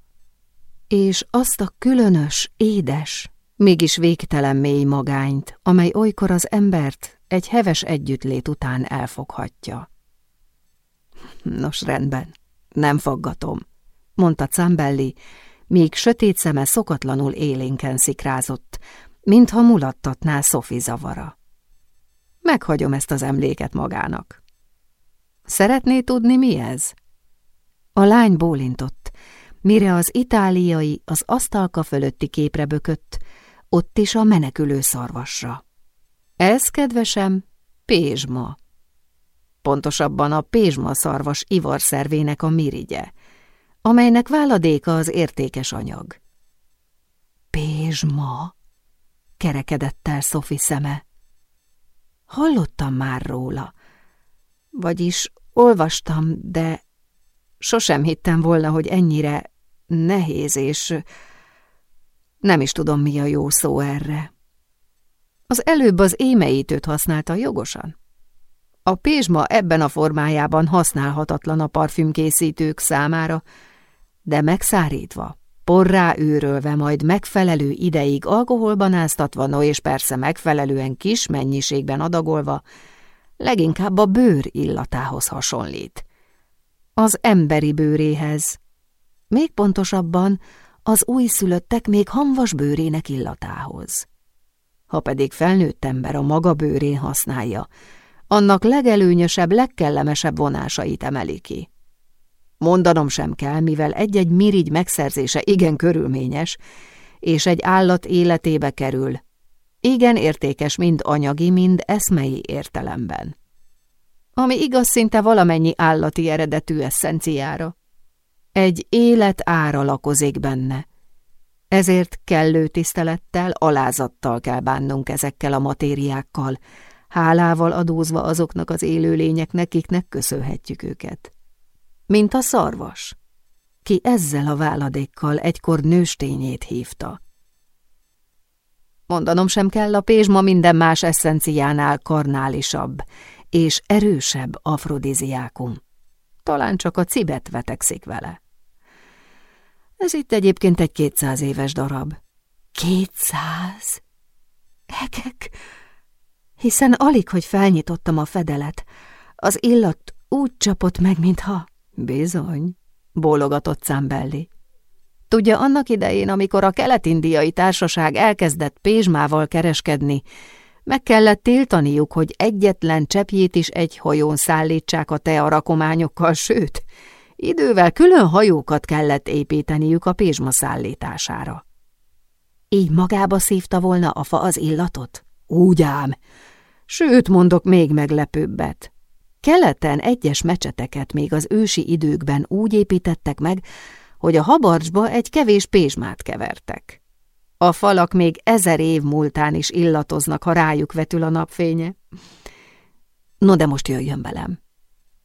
és azt a különös, édes, mégis végtelen mély magányt, amely olykor az embert egy heves együttlét után elfoghatja. Nos, rendben, nem faggatom, mondta Cambelli, míg sötét szeme szokatlanul élénken szikrázott, mintha mulattatná Szofi zavara. Meghagyom ezt az emléket magának. Szeretné tudni, mi ez? A lány bólintott, mire az itáliai az asztalka fölötti képre bökött, ott is a menekülő szarvasra. Ez, kedvesem, pézsma. Pontosabban a pézsma szarvas ivarszervének a mirigye, amelynek váladéka az értékes anyag. Pézsma, kerekedett el Szofi szeme. Hallottam már róla, vagyis olvastam, de sosem hittem volna, hogy ennyire nehéz, és nem is tudom, mi a jó szó erre. Az előbb az émeítőt használta jogosan. A pézsma ebben a formájában használhatatlan a parfümkészítők számára, de megszárítva, porrá őrölve, majd megfelelő ideig alkoholban áztatva, no és persze megfelelően kis mennyiségben adagolva, leginkább a bőr illatához hasonlít. Az emberi bőréhez, még pontosabban az újszülöttek még hamvas bőrének illatához. Ha pedig felnőtt ember a maga bőrén használja, annak legelőnyösebb, legkellemesebb vonásait emeli ki. Mondanom sem kell, mivel egy-egy mirigy megszerzése igen körülményes, és egy állat életébe kerül, igen értékes mind anyagi, mind eszmei értelemben. Ami igaz szinte valamennyi állati eredetű eszenciára. Egy élet ára lakozik benne. Ezért kellő tisztelettel, alázattal kell bánnunk ezekkel a matériákkal, hálával adózva azoknak az élőlényeknek, akiknek köszönhetjük őket. Mint a szarvas, ki ezzel a váladékkal egykor nőstényét hívta. Mondanom sem kell, a pézsma minden más eszenciánál karnálisabb és erősebb afrodiziákum. Talán csak a cibet vetekszik vele. Ez itt egyébként egy kétszáz éves darab. Kétszáz? Egek? Hiszen alig, hogy felnyitottam a fedelet, az illat úgy csapott meg, mintha... Bizony, bólogatott Számbelli. Tudja, annak idején, amikor a kelet-indiai társaság elkezdett pézsmával kereskedni, meg kellett tiltaniuk, hogy egyetlen cseppjét is egy hajón szállítsák a tearakományokkal, sőt, idővel külön hajókat kellett építeniük a pézsma szállítására. Így magába szívta volna a fa az illatot? Úgy ám. Sőt, mondok még meglepőbbet. Keleten egyes mecseteket még az ősi időkben úgy építettek meg, hogy a habarcsba egy kevés pézsmát kevertek. A falak még ezer év múltán is illatoznak, ha rájuk vetül a napfénye. No, de most jöjjön velem.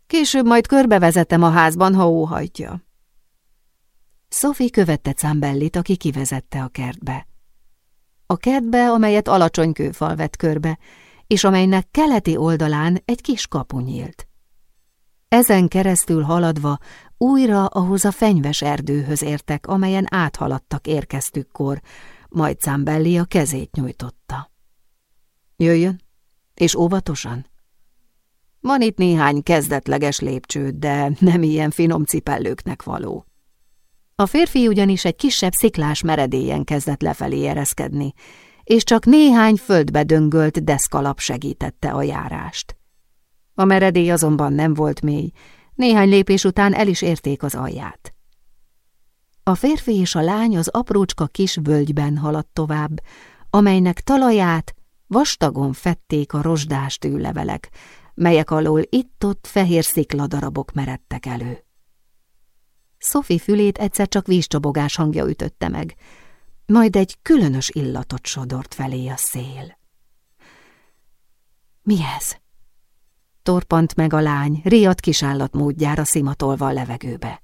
Később majd körbevezetem a házban, ha óhajtja. Sophie követte Cambellit, aki kivezette a kertbe. A kertbe, amelyet alacsony kőfal vett körbe, és amelynek keleti oldalán egy kis kapu nyílt. Ezen keresztül haladva újra ahhoz a fenyves erdőhöz értek, amelyen áthaladtak érkeztükkor, majd Cambelli a kezét nyújtotta. Jöjjön, és óvatosan. Van itt néhány kezdetleges lépcső, de nem ilyen finom cipellőknek való. A férfi ugyanis egy kisebb sziklás meredélyen kezdett lefelé ereszkedni, és csak néhány földbe döngölt deszkalap segítette a járást. A meredély azonban nem volt mély, néhány lépés után el is érték az alját. A férfi és a lány az aprócska kis völgyben haladt tovább, amelynek talaját vastagon fették a rozsdás tűlevelek, melyek alól itt-ott fehér szikladarabok meredtek elő. Sophie fülét egyszer csak vízcsobogás hangja ütötte meg, majd egy különös illatot sodort felé a szél. Mi ez? Torpant meg a lány, riadt kisállat módjára szimatolva a levegőbe.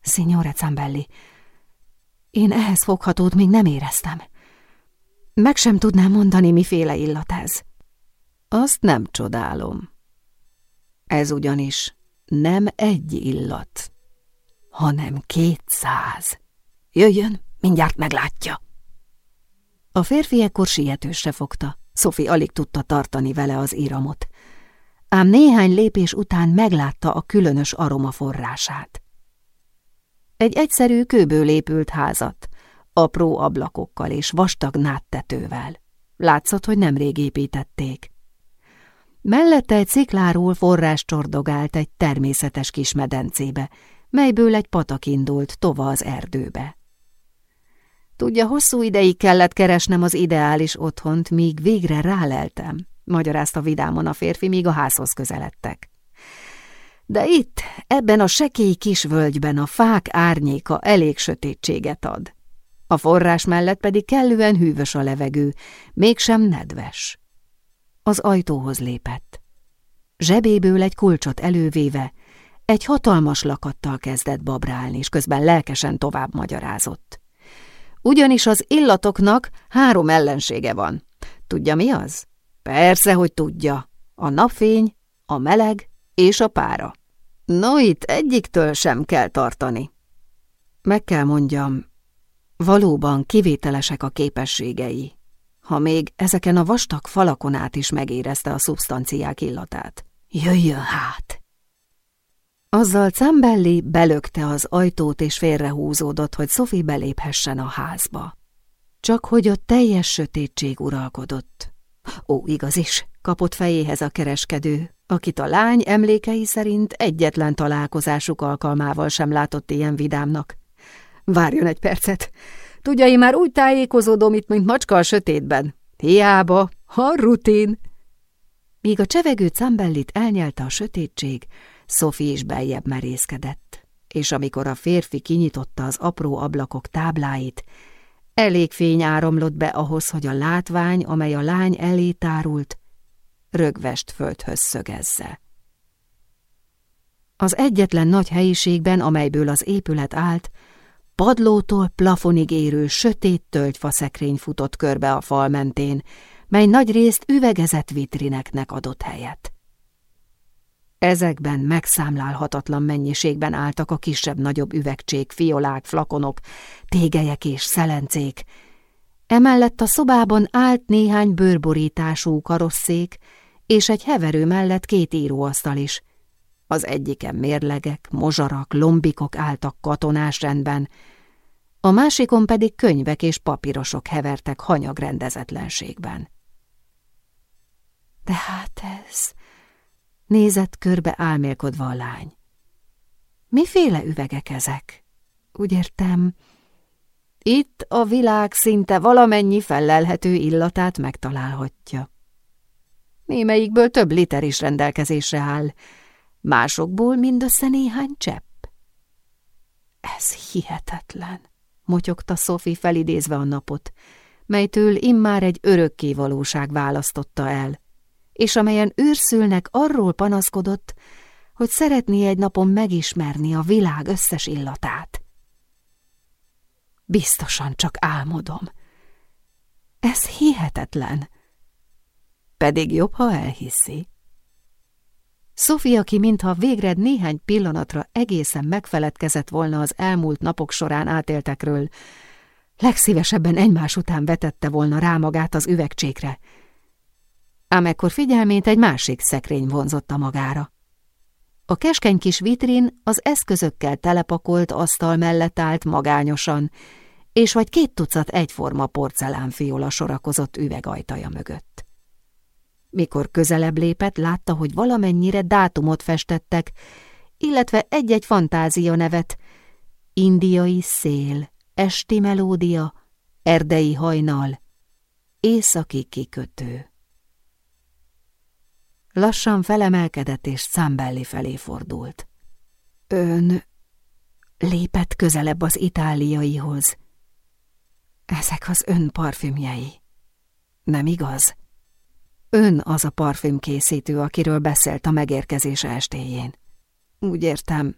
Signore Zambelli, én ehhez foghatót még nem éreztem. Meg sem tudnám mondani, miféle illat ez. Azt nem csodálom. Ez ugyanis nem egy illat, hanem kétszáz. Jöjjön, mindjárt meglátja. A férfi ekkor sietősre fogta. Sophie alig tudta tartani vele az íramot. Ám néhány lépés után meglátta a különös aroma forrását. Egy egyszerű kőből épült házat, apró ablakokkal és vastag náttetővel. Látszott, hogy nemrég építették. Mellette egy szikláról forrás csordogált egy természetes kis medencébe, melyből egy patak indult tova az erdőbe. Tudja, hosszú ideig kellett keresnem az ideális otthont, míg végre ráleltem, magyarázta vidámon a férfi, míg a házhoz közeledtek. De itt, ebben a sekély kis völgyben a fák árnyéka elég sötétséget ad. A forrás mellett pedig kellően hűvös a levegő, mégsem nedves. Az ajtóhoz lépett. Zsebéből egy kulcsot elővéve, egy hatalmas lakattal kezdett babrálni, és közben lelkesen tovább magyarázott. Ugyanis az illatoknak három ellensége van. Tudja, mi az? Persze, hogy tudja. A napfény, a meleg és a pára. No, itt egyiktől sem kell tartani. Meg kell mondjam, valóban kivételesek a képességei, ha még ezeken a vastag falakon át is megérezte a szubstanciák illatát. Jöjjön hát! Azzal Cambelli belökte az ajtót és félrehúzódott, hogy Sophie beléphessen a házba. Csak hogy ott teljes sötétség uralkodott. Ó, igaz is, kapott fejéhez a kereskedő, akit a lány emlékei szerint egyetlen találkozásuk alkalmával sem látott ilyen vidámnak. Várjon egy percet! Tudja, én már úgy tájékozódom itt, mint macska a sötétben. Hiába, ha rutin! Míg a csevegő Cambellit elnyelte a sötétség, Sophie is beljebb merészkedett, és amikor a férfi kinyitotta az apró ablakok tábláit, elég fény áramlott be ahhoz, hogy a látvány, amely a lány elé tárult, rögvest földhöz szögezze. Az egyetlen nagy helyiségben, amelyből az épület állt, padlótól plafonig érő sötét tölgyfaszekrény futott körbe a fal mentén, mely nagyrészt üvegezett vitrineknek adott helyet. Ezekben megszámlálhatatlan mennyiségben álltak a kisebb-nagyobb üvegcsék, fiolák, flakonok, tégelyek és szelencék. Emellett a szobában állt néhány bőrborítású karosszék, és egy heverő mellett két íróasztal is. Az egyiken mérlegek, mozsarak, lombikok álltak katonás rendben, a másikon pedig könyvek és papírosok hevertek hanyag rendezetlenségben. De hát ez... Nézett körbe álmélkodva a lány. Miféle üvegek ezek? Úgy értem, itt a világ szinte valamennyi fellelhető illatát megtalálhatja. Némelyikből több liter is rendelkezésre áll, másokból mindössze néhány csepp. Ez hihetetlen, motyogta Sophie felidézve a napot, melytől immár egy örökké valóság választotta el és amelyen őrszülnek arról panaszkodott, hogy szeretné egy napon megismerni a világ összes illatát. Biztosan csak álmodom. Ez hihetetlen. Pedig jobb, ha elhiszi. Sofia, aki mintha végre néhány pillanatra egészen megfeledkezett volna az elmúlt napok során átéltekről, legszívesebben egymás után vetette volna rá magát az üvegcsékre, ám ekkor figyelmét egy másik szekrény vonzotta magára. A keskeny kis vitrin az eszközökkel telepakolt asztal mellett állt magányosan, és vagy két tucat egyforma porcelánfiola sorakozott üvegajtaja mögött. Mikor közelebb lépett, látta, hogy valamennyire dátumot festettek, illetve egy-egy fantázia nevet, indiai szél, esti melódia, erdei hajnal, északi kikötő. Lassan felemelkedett és Szambelli felé fordult. Ön lépett közelebb az itáliaihoz. Ezek az ön parfümjei. Nem igaz? Ön az a parfümkészítő, akiről beszélt a megérkezése estéjén. Úgy értem,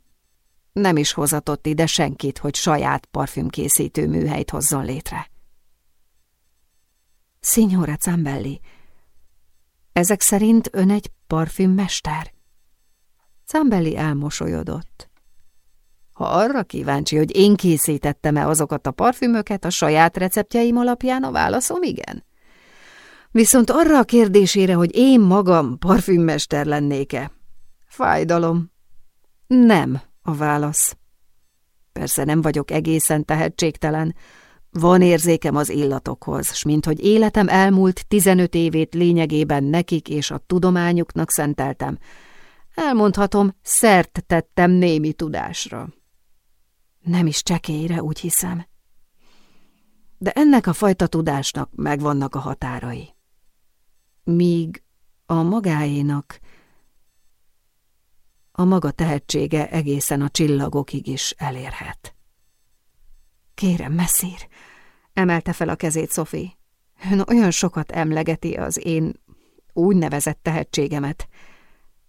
nem is hozatott ide senkit, hogy saját parfümkészítő műhelyt hozzon létre. Signora Zambelli, ezek szerint ön egy parfümmester? Zambelli elmosolyodott. Ha arra kíváncsi, hogy én készítettem-e azokat a parfümöket a saját receptjeim alapján, a válaszom igen. Viszont arra a kérdésére, hogy én magam parfümmester lennék-e, fájdalom. Nem a válasz. Persze nem vagyok egészen tehetségtelen, van érzékem az illatokhoz, s mint hogy életem elmúlt tizenöt évét lényegében nekik és a tudományuknak szenteltem, elmondhatom, szert tettem némi tudásra. Nem is csekélyre, úgy hiszem. De ennek a fajta tudásnak megvannak a határai. Míg a magáénak a maga tehetsége egészen a csillagokig is elérhet. Kérem, messzír, emelte fel a kezét Sophie. Ön olyan sokat emlegeti az én úgynevezett tehetségemet,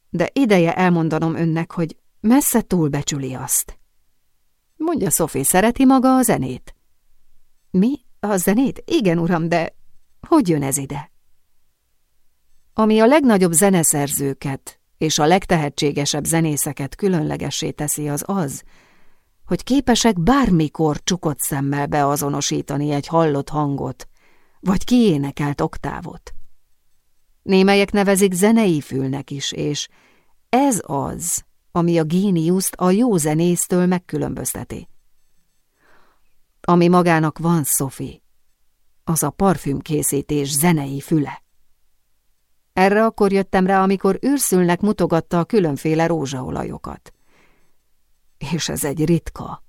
de ideje elmondanom önnek, hogy messze túlbecsüli azt. Mondja, Sophie, szereti maga a zenét? Mi? A zenét? Igen, uram, de hogy jön ez ide? Ami a legnagyobb zeneszerzőket és a legtehetségesebb zenészeket különlegessé teszi az az, hogy képesek bármikor csukott szemmel beazonosítani egy hallott hangot, vagy kiénekelt oktávot. Némelyek nevezik zenei fülnek is, és ez az, ami a géniuszt a jó zenésztől megkülönbözteti. Ami magának van, Sophie, az a parfümkészítés zenei füle. Erre akkor jöttem rá, amikor űrszülnek mutogatta a különféle rózsaolajokat. És ez egy ritka,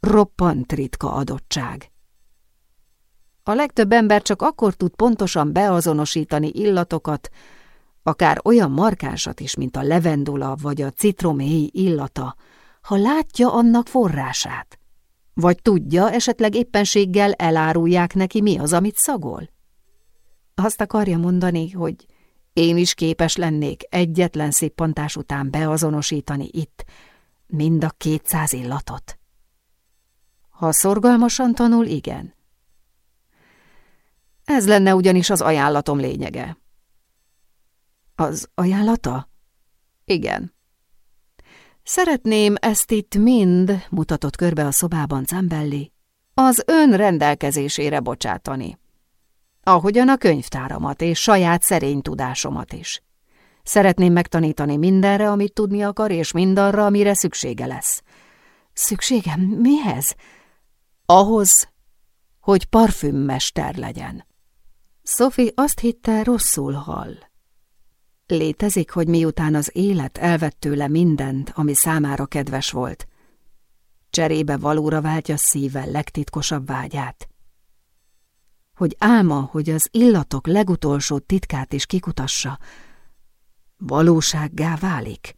roppant ritka adottság. A legtöbb ember csak akkor tud pontosan beazonosítani illatokat, akár olyan markánsat is, mint a levendula vagy a citroméi illata, ha látja annak forrását. Vagy tudja, esetleg éppenséggel elárulják neki, mi az, amit szagol. Azt akarja mondani, hogy én is képes lennék egyetlen szippantás után beazonosítani itt mind a kétszáz illatot. Ha szorgalmasan tanul, igen. Ez lenne ugyanis az ajánlatom lényege. Az ajánlata? Igen. Szeretném ezt itt mind, mutatott körbe a szobában Zambelli, az ön rendelkezésére bocsátani ahogyan a könyvtáramat és saját szerény tudásomat is. Szeretném megtanítani mindenre, amit tudni akar, és mindarra, amire szüksége lesz. Szükségem mihez? Ahhoz, hogy parfümmester legyen. Sophie azt hitte, rosszul hall. Létezik, hogy miután az élet elvett tőle mindent, ami számára kedves volt, cserébe valóra váltja szíve legtitkosabb vágyát hogy álma, hogy az illatok legutolsó titkát is kikutassa, valósággá válik.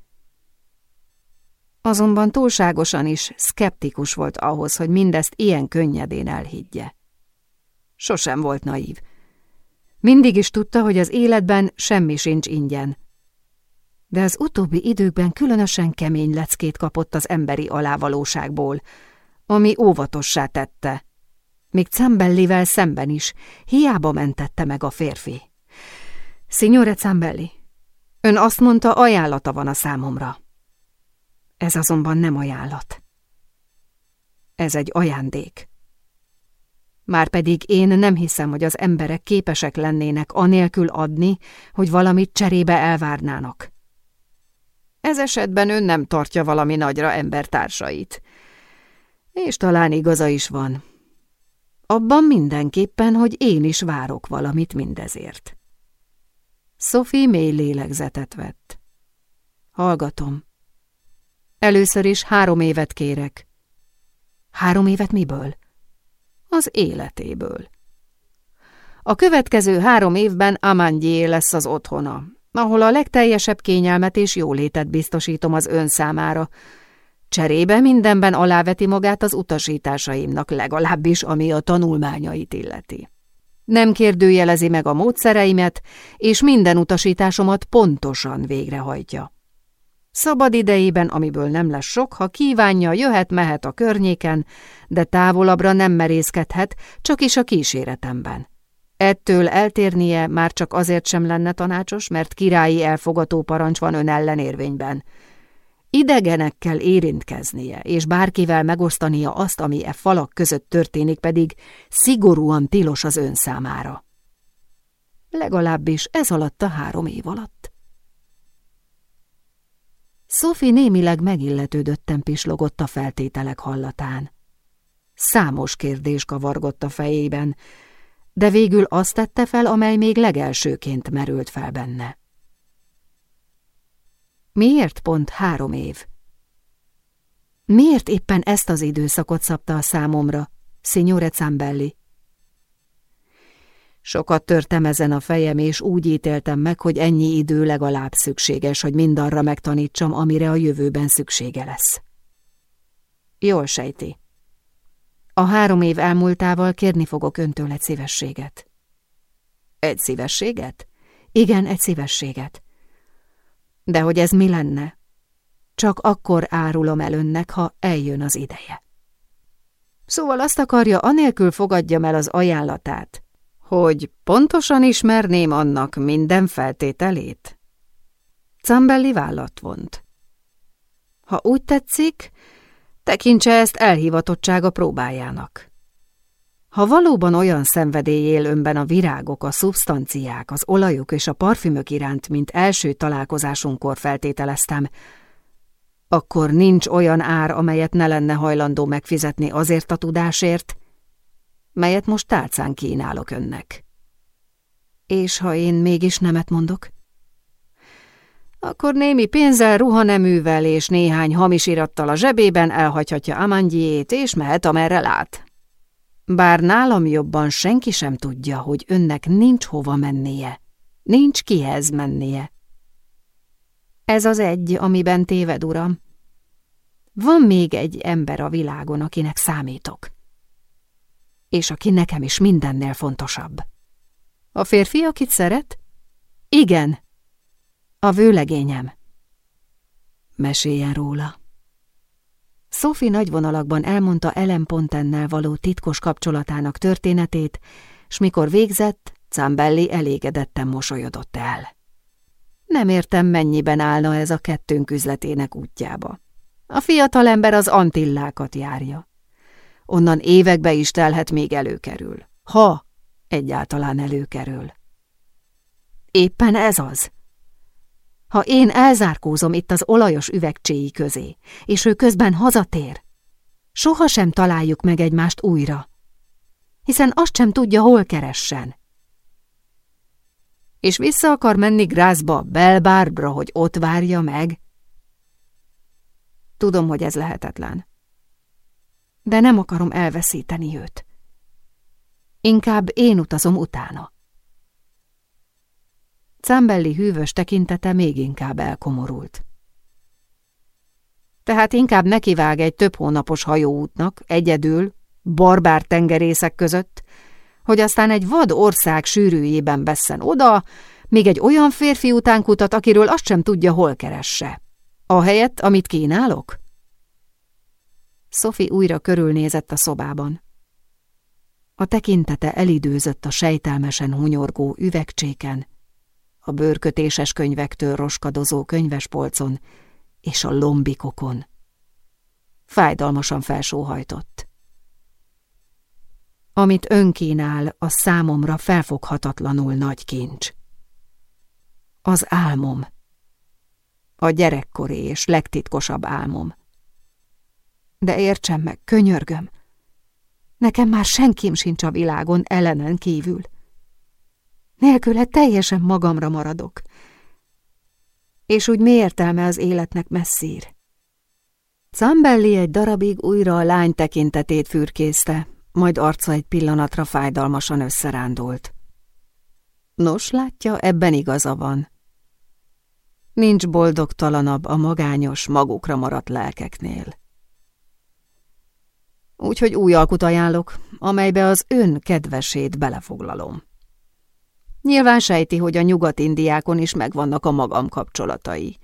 Azonban túlságosan is szkeptikus volt ahhoz, hogy mindezt ilyen könnyedén elhiggye. Sosem volt naív. Mindig is tudta, hogy az életben semmi sincs ingyen. De az utóbbi időkben különösen kemény leckét kapott az emberi alávalóságból, ami óvatossá tette, még Cambellivel szemben is, hiába mentette meg a férfi. Signore Cambelli, ön azt mondta, ajánlata van a számomra. Ez azonban nem ajánlat. Ez egy ajándék. Márpedig én nem hiszem, hogy az emberek képesek lennének anélkül adni, hogy valamit cserébe elvárnának. Ez esetben ön nem tartja valami nagyra embertársait. És talán igaza is van. Abban mindenképpen, hogy én is várok valamit mindezért. Sophie mély lélegzetet vett. Hallgatom. Először is három évet kérek. Három évet miből? Az életéből. A következő három évben Amandié lesz az otthona, ahol a legteljesebb kényelmet és jólétet biztosítom az ön számára. Cserébe mindenben aláveti magát az utasításaimnak, legalábbis ami a tanulmányait illeti. Nem kérdőjelezi meg a módszereimet, és minden utasításomat pontosan végrehajtja. Szabad idejében, amiből nem lesz sok, ha kívánja, jöhet-mehet a környéken, de távolabbra nem merészkedhet, csak is a kíséretemben. Ettől eltérnie már csak azért sem lenne tanácsos, mert királyi elfogató parancs van ön ellen érvényben. Idegenekkel érintkeznie, és bárkivel megosztania azt, ami e falak között történik, pedig szigorúan tilos az ön számára. Legalábbis ez alatt a három év alatt. Sophie némileg megilletődötten pislogott a feltételek hallatán. Számos kérdés kavargott a fejében, de végül azt tette fel, amely még legelsőként merült fel benne. Miért pont három év? Miért éppen ezt az időszakot szabta a számomra, Signore Zambelli? Sokat törtem ezen a fejem, és úgy ítéltem meg, hogy ennyi idő legalább szükséges, hogy mindarra megtanítsam, amire a jövőben szüksége lesz. Jól sejti. A három év elmúltával kérni fogok öntől egy szívességet. Egy szívességet? Igen, egy szívességet. De hogy ez mi lenne? Csak akkor árulom el önnek, ha eljön az ideje. Szóval azt akarja, anélkül fogadjam el az ajánlatát, hogy pontosan ismerném annak minden feltételét? Cambelli vállat vont. Ha úgy tetszik, tekintse ezt elhivatottsága próbájának. Ha valóban olyan szenvedély él önben a virágok, a szubstanciák, az olajok és a parfümök iránt, mint első találkozásunkkor feltételeztem, akkor nincs olyan ár, amelyet ne lenne hajlandó megfizetni azért a tudásért, melyet most tálcán kínálok önnek. És ha én mégis nemet mondok? Akkor némi pénzzel, ruhaneművel és néhány hamis irattal a zsebében elhagyhatja Amandiét, és mehet, amerre lát. Bár nálam jobban senki sem tudja, hogy önnek nincs hova mennie, nincs kihez mennie. Ez az egy, amiben téved, uram. Van még egy ember a világon, akinek számítok és aki nekem is mindennél fontosabb. A férfi, akit szeret? Igen. A vőlegényem. Meséljen róla. Sophie nagyvonalakban elmondta Ellen Pontennel való titkos kapcsolatának történetét, s mikor végzett, Zambelli elégedetten mosolyodott el. Nem értem, mennyiben állna ez a kettőnk üzletének útjába. A fiatalember az antillákat járja onnan évekbe is telhet még előkerül. Ha egyáltalán előkerül. Éppen ez az. Ha én elzárkózom itt az olajos üvegcséi közé, és ő közben hazatér, sohasem találjuk meg egymást újra, hiszen azt sem tudja, hol keressen. És vissza akar menni Grászba, Belbárbra, hogy ott várja meg? Tudom, hogy ez lehetetlen de nem akarom elveszíteni őt. Inkább én utazom utána. Cambelli hűvös tekintete még inkább elkomorult. Tehát inkább nekivág egy több hónapos hajóútnak, egyedül, barbár tengerészek között, hogy aztán egy vad ország sűrűjében vesszen oda, még egy olyan férfi után kutat, akiről azt sem tudja, hol keresse. Ahelyett, amit kínálok? Sophie újra körülnézett a szobában. A tekintete elidőzött a sejtelmesen hunyorgó üvegcséken, a bőrkötéses könyvektől roskadozó könyvespolcon és a lombikokon. Fájdalmasan felsóhajtott. Amit önkínál, a számomra felfoghatatlanul nagy kincs. Az álmom. A gyerekkori és legtitkosabb álmom. De értsem meg, könyörgöm. Nekem már senkim sincs a világon ellenen kívül. Nélküle teljesen magamra maradok. És úgy mi értelme az életnek messzír? Zambelli egy darabig újra a lány tekintetét fürkészte, majd arca egy pillanatra fájdalmasan összerándult. Nos, látja, ebben igaza van. Nincs boldogtalanabb a magányos, magukra maradt lelkeknél. Úgyhogy új alkut ajánlok, amelybe az ön kedvesét belefoglalom. Nyilván sejti, hogy a nyugat-indiákon is megvannak a magam kapcsolatai.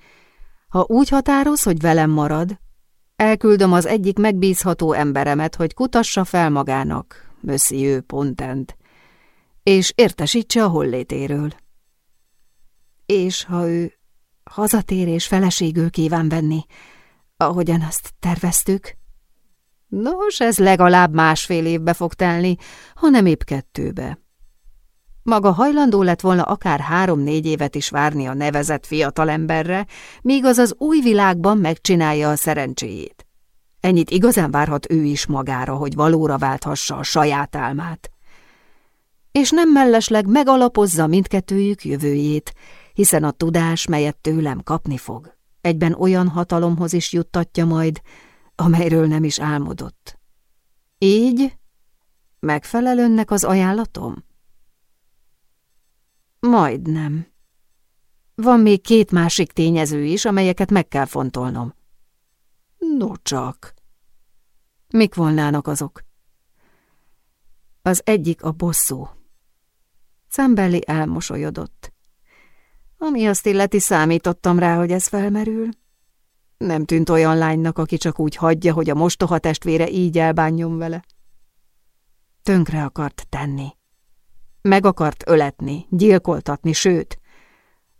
Ha úgy határoz, hogy velem marad, elküldöm az egyik megbízható emberemet, hogy kutassa fel magának, Monsieur Pontent, és értesítse a hollétéről. És ha ő hazatér és feleségül kíván venni, ahogyan azt terveztük? Nos, ez legalább másfél évbe fog telni, hanem épp kettőbe. Maga hajlandó lett volna akár három-négy évet is várni a nevezett fiatalemberre, míg az az új világban megcsinálja a szerencséjét. Ennyit igazán várhat ő is magára, hogy valóra válthassa a saját álmát. És nem mellesleg megalapozza mindkettőjük jövőjét, hiszen a tudás, melyet tőlem kapni fog, egyben olyan hatalomhoz is juttatja majd, amelyről nem is álmodott. Így megfelel önnek az ajánlatom? Majdnem. Van még két másik tényező is, amelyeket meg kell fontolnom. No csak. Mik volnának azok? Az egyik a bosszú. Szembelli elmosolyodott. Ami azt illeti, számítottam rá, hogy ez felmerül. Nem tűnt olyan lánynak, aki csak úgy hagyja, hogy a mostoha testvére így elbánjon vele. Tönkre akart tenni. Meg akart öletni, gyilkoltatni, sőt,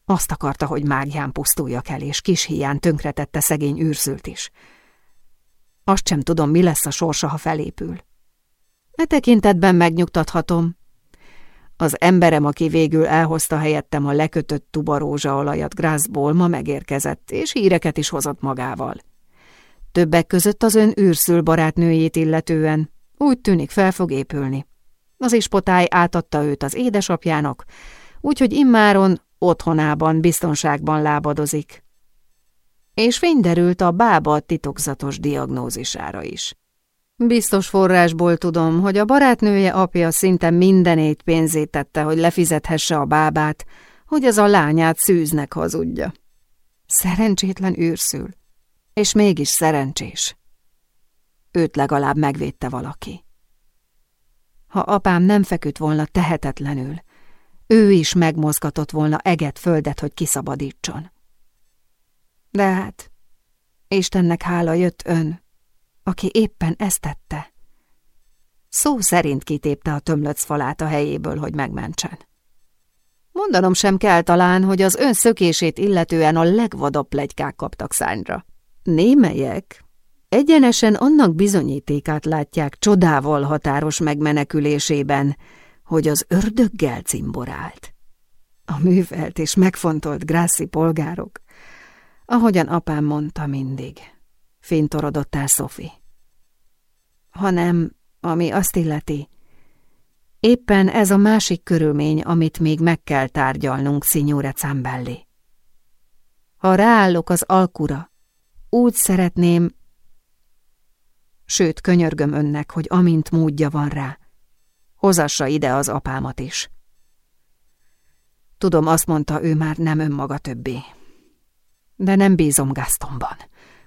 azt akarta, hogy mágián pusztuljak el, és kis hián tönkretette szegény űrszült is. Azt sem tudom, mi lesz a sorsa, ha felépül. E tekintetben megnyugtathatom, az emberem, aki végül elhozta helyettem a lekötött tubarózsa olajat Grászból, ma megérkezett, és híreket is hozott magával. Többek között az ön űrszül barátnőjét illetően úgy tűnik fel fog épülni. Az ispotály átadta őt az édesapjának, úgyhogy immáron otthonában biztonságban lábadozik. És fényderült a bába titokzatos diagnózisára is. Biztos forrásból tudom, hogy a barátnője apja szinte mindenét pénzét tette, hogy lefizethesse a bábát, hogy az a lányát szűznek hazudja. Szerencsétlen űrszül, és mégis szerencsés. Őt legalább megvédte valaki. Ha apám nem feküdt volna tehetetlenül, ő is megmozgatott volna eget földet, hogy kiszabadítson. De hát, Istennek hála jött ön, aki éppen ezt tette. Szó szerint kitépte a tömlöc falát a helyéből, hogy megmentsen. Mondanom sem kell talán, hogy az ön szökését illetően a legvadabb plegykák kaptak szányra. Némelyek egyenesen annak bizonyítékát látják csodával határos megmenekülésében, hogy az ördöggel cimborált. A művelt és megfontolt grászi polgárok, ahogyan apám mondta mindig, fintorodott el Sophie hanem ami azt illeti. Éppen ez a másik körülmény, amit még meg kell tárgyalnunk, Signore Zambelli. Ha ráállok az alkura, úgy szeretném, sőt, könyörgöm önnek, hogy amint módja van rá, hozassa ide az apámat is. Tudom, azt mondta, ő már nem önmaga többé. De nem bízom Gastonban,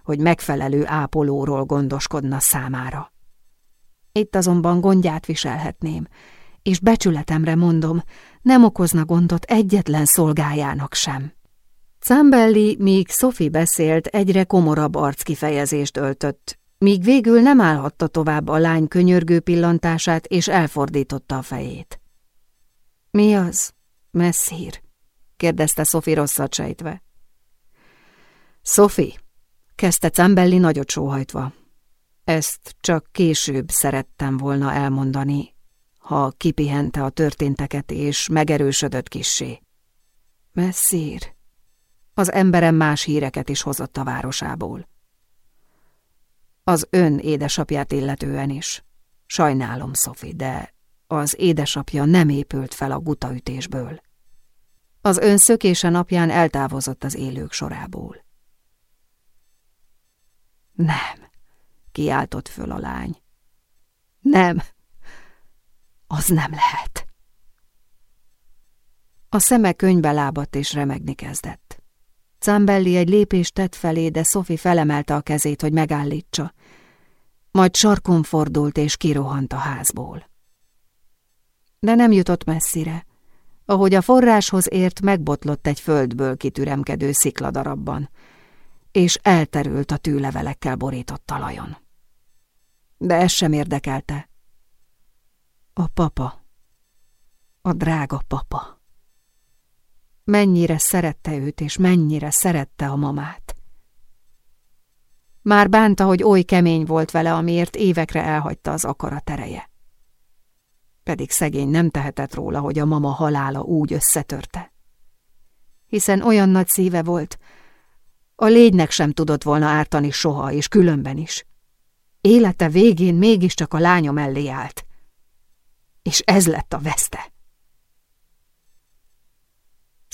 hogy megfelelő ápolóról gondoskodna számára. Itt azonban gondját viselhetném, és becsületemre mondom, nem okozna gondot egyetlen szolgájának sem. Zambelli, míg Sophie beszélt, egyre komorabb arckifejezést öltött, míg végül nem állhatta tovább a lány könyörgő pillantását, és elfordította a fejét. – Mi az? Messzír? – kérdezte Sophie rosszat sejtve. – Sophie – kezdte Zambelli nagyot sóhajtva. Ezt csak később szerettem volna elmondani, ha kipihente a történteket és megerősödött kissé. Messzír. Az emberem más híreket is hozott a városából. Az ön édesapját illetően is. Sajnálom, Szofi, de az édesapja nem épült fel a gutaütésből. Az ön szökése napján eltávozott az élők sorából. Nem, kiáltott föl a lány. Nem, az nem lehet. A szeme könybe lábadt és remegni kezdett. Zambelli egy lépést tett felé, de Sophie felemelte a kezét, hogy megállítsa. Majd sarkon fordult és kirohant a házból. De nem jutott messzire. Ahogy a forráshoz ért, megbotlott egy földből kitüremkedő szikladarabban, és elterült a tűlevelekkel borított talajon. De ez sem érdekelte. A papa. A drága papa. Mennyire szerette őt, és mennyire szerette a mamát. Már bánta, hogy oly kemény volt vele, amiért évekre elhagyta az akarat ereje. Pedig szegény nem tehetett róla, hogy a mama halála úgy összetörte. Hiszen olyan nagy szíve volt, a légynek sem tudott volna ártani soha, és különben is. Élete végén mégiscsak a lánya mellé állt. És ez lett a veszte.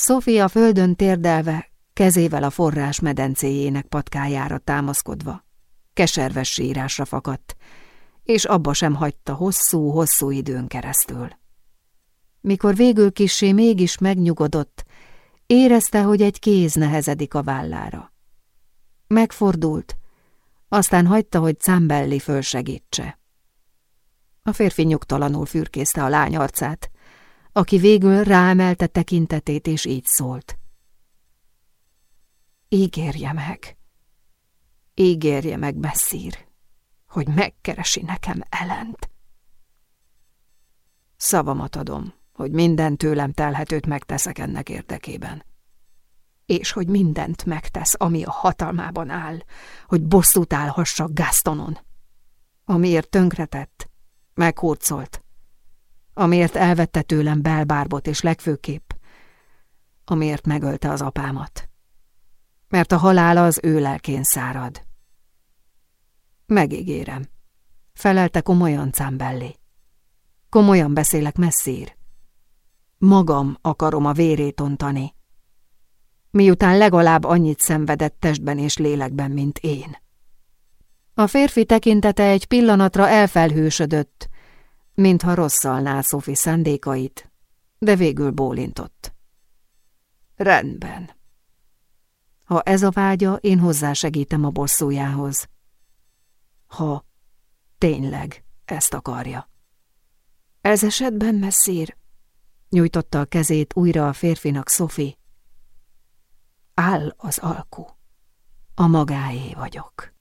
Sofia földön térdelve, kezével a forrás medencéjének patkájára támaszkodva, keserves sírásra fakadt, és abba sem hagyta hosszú-hosszú időn keresztül. Mikor végül kissé mégis megnyugodott, érezte, hogy egy kéz nehezedik a vállára. Megfordult, aztán hagyta, hogy Cambelli fölsegítse. A férfi nyugtalanul fürkészte a lány arcát, aki végül ráemelte tekintetét, és így szólt. Ígérje meg, ígérje meg, Besszír, hogy megkeresi nekem ellent. Szavamat adom, hogy minden tőlem telhetőt megteszek ennek érdekében. És hogy mindent megtesz, ami a hatalmában áll, hogy bosszút állhassak Gastonon. Amiért tönkretett, meghurcolt, amiért elvette tőlem belbárbot, és legfőképp, amiért megölte az apámat. Mert a halála az ő lelkén szárad. Megígérem. Felelte komolyan Cámbelli. Komolyan beszélek messzír. Magam akarom a vérét ontani. Miután legalább annyit szenvedett testben és lélekben, mint én. A férfi tekintete egy pillanatra elfelhősödött, mintha rosszalná Szofi szándékait, de végül bólintott. Rendben. Ha ez a vágya, én hozzásegítem a bosszújához. Ha tényleg ezt akarja. Ez esetben messzír, nyújtotta a kezét újra a férfinak Szofi. Áll az alku. A magáé vagyok.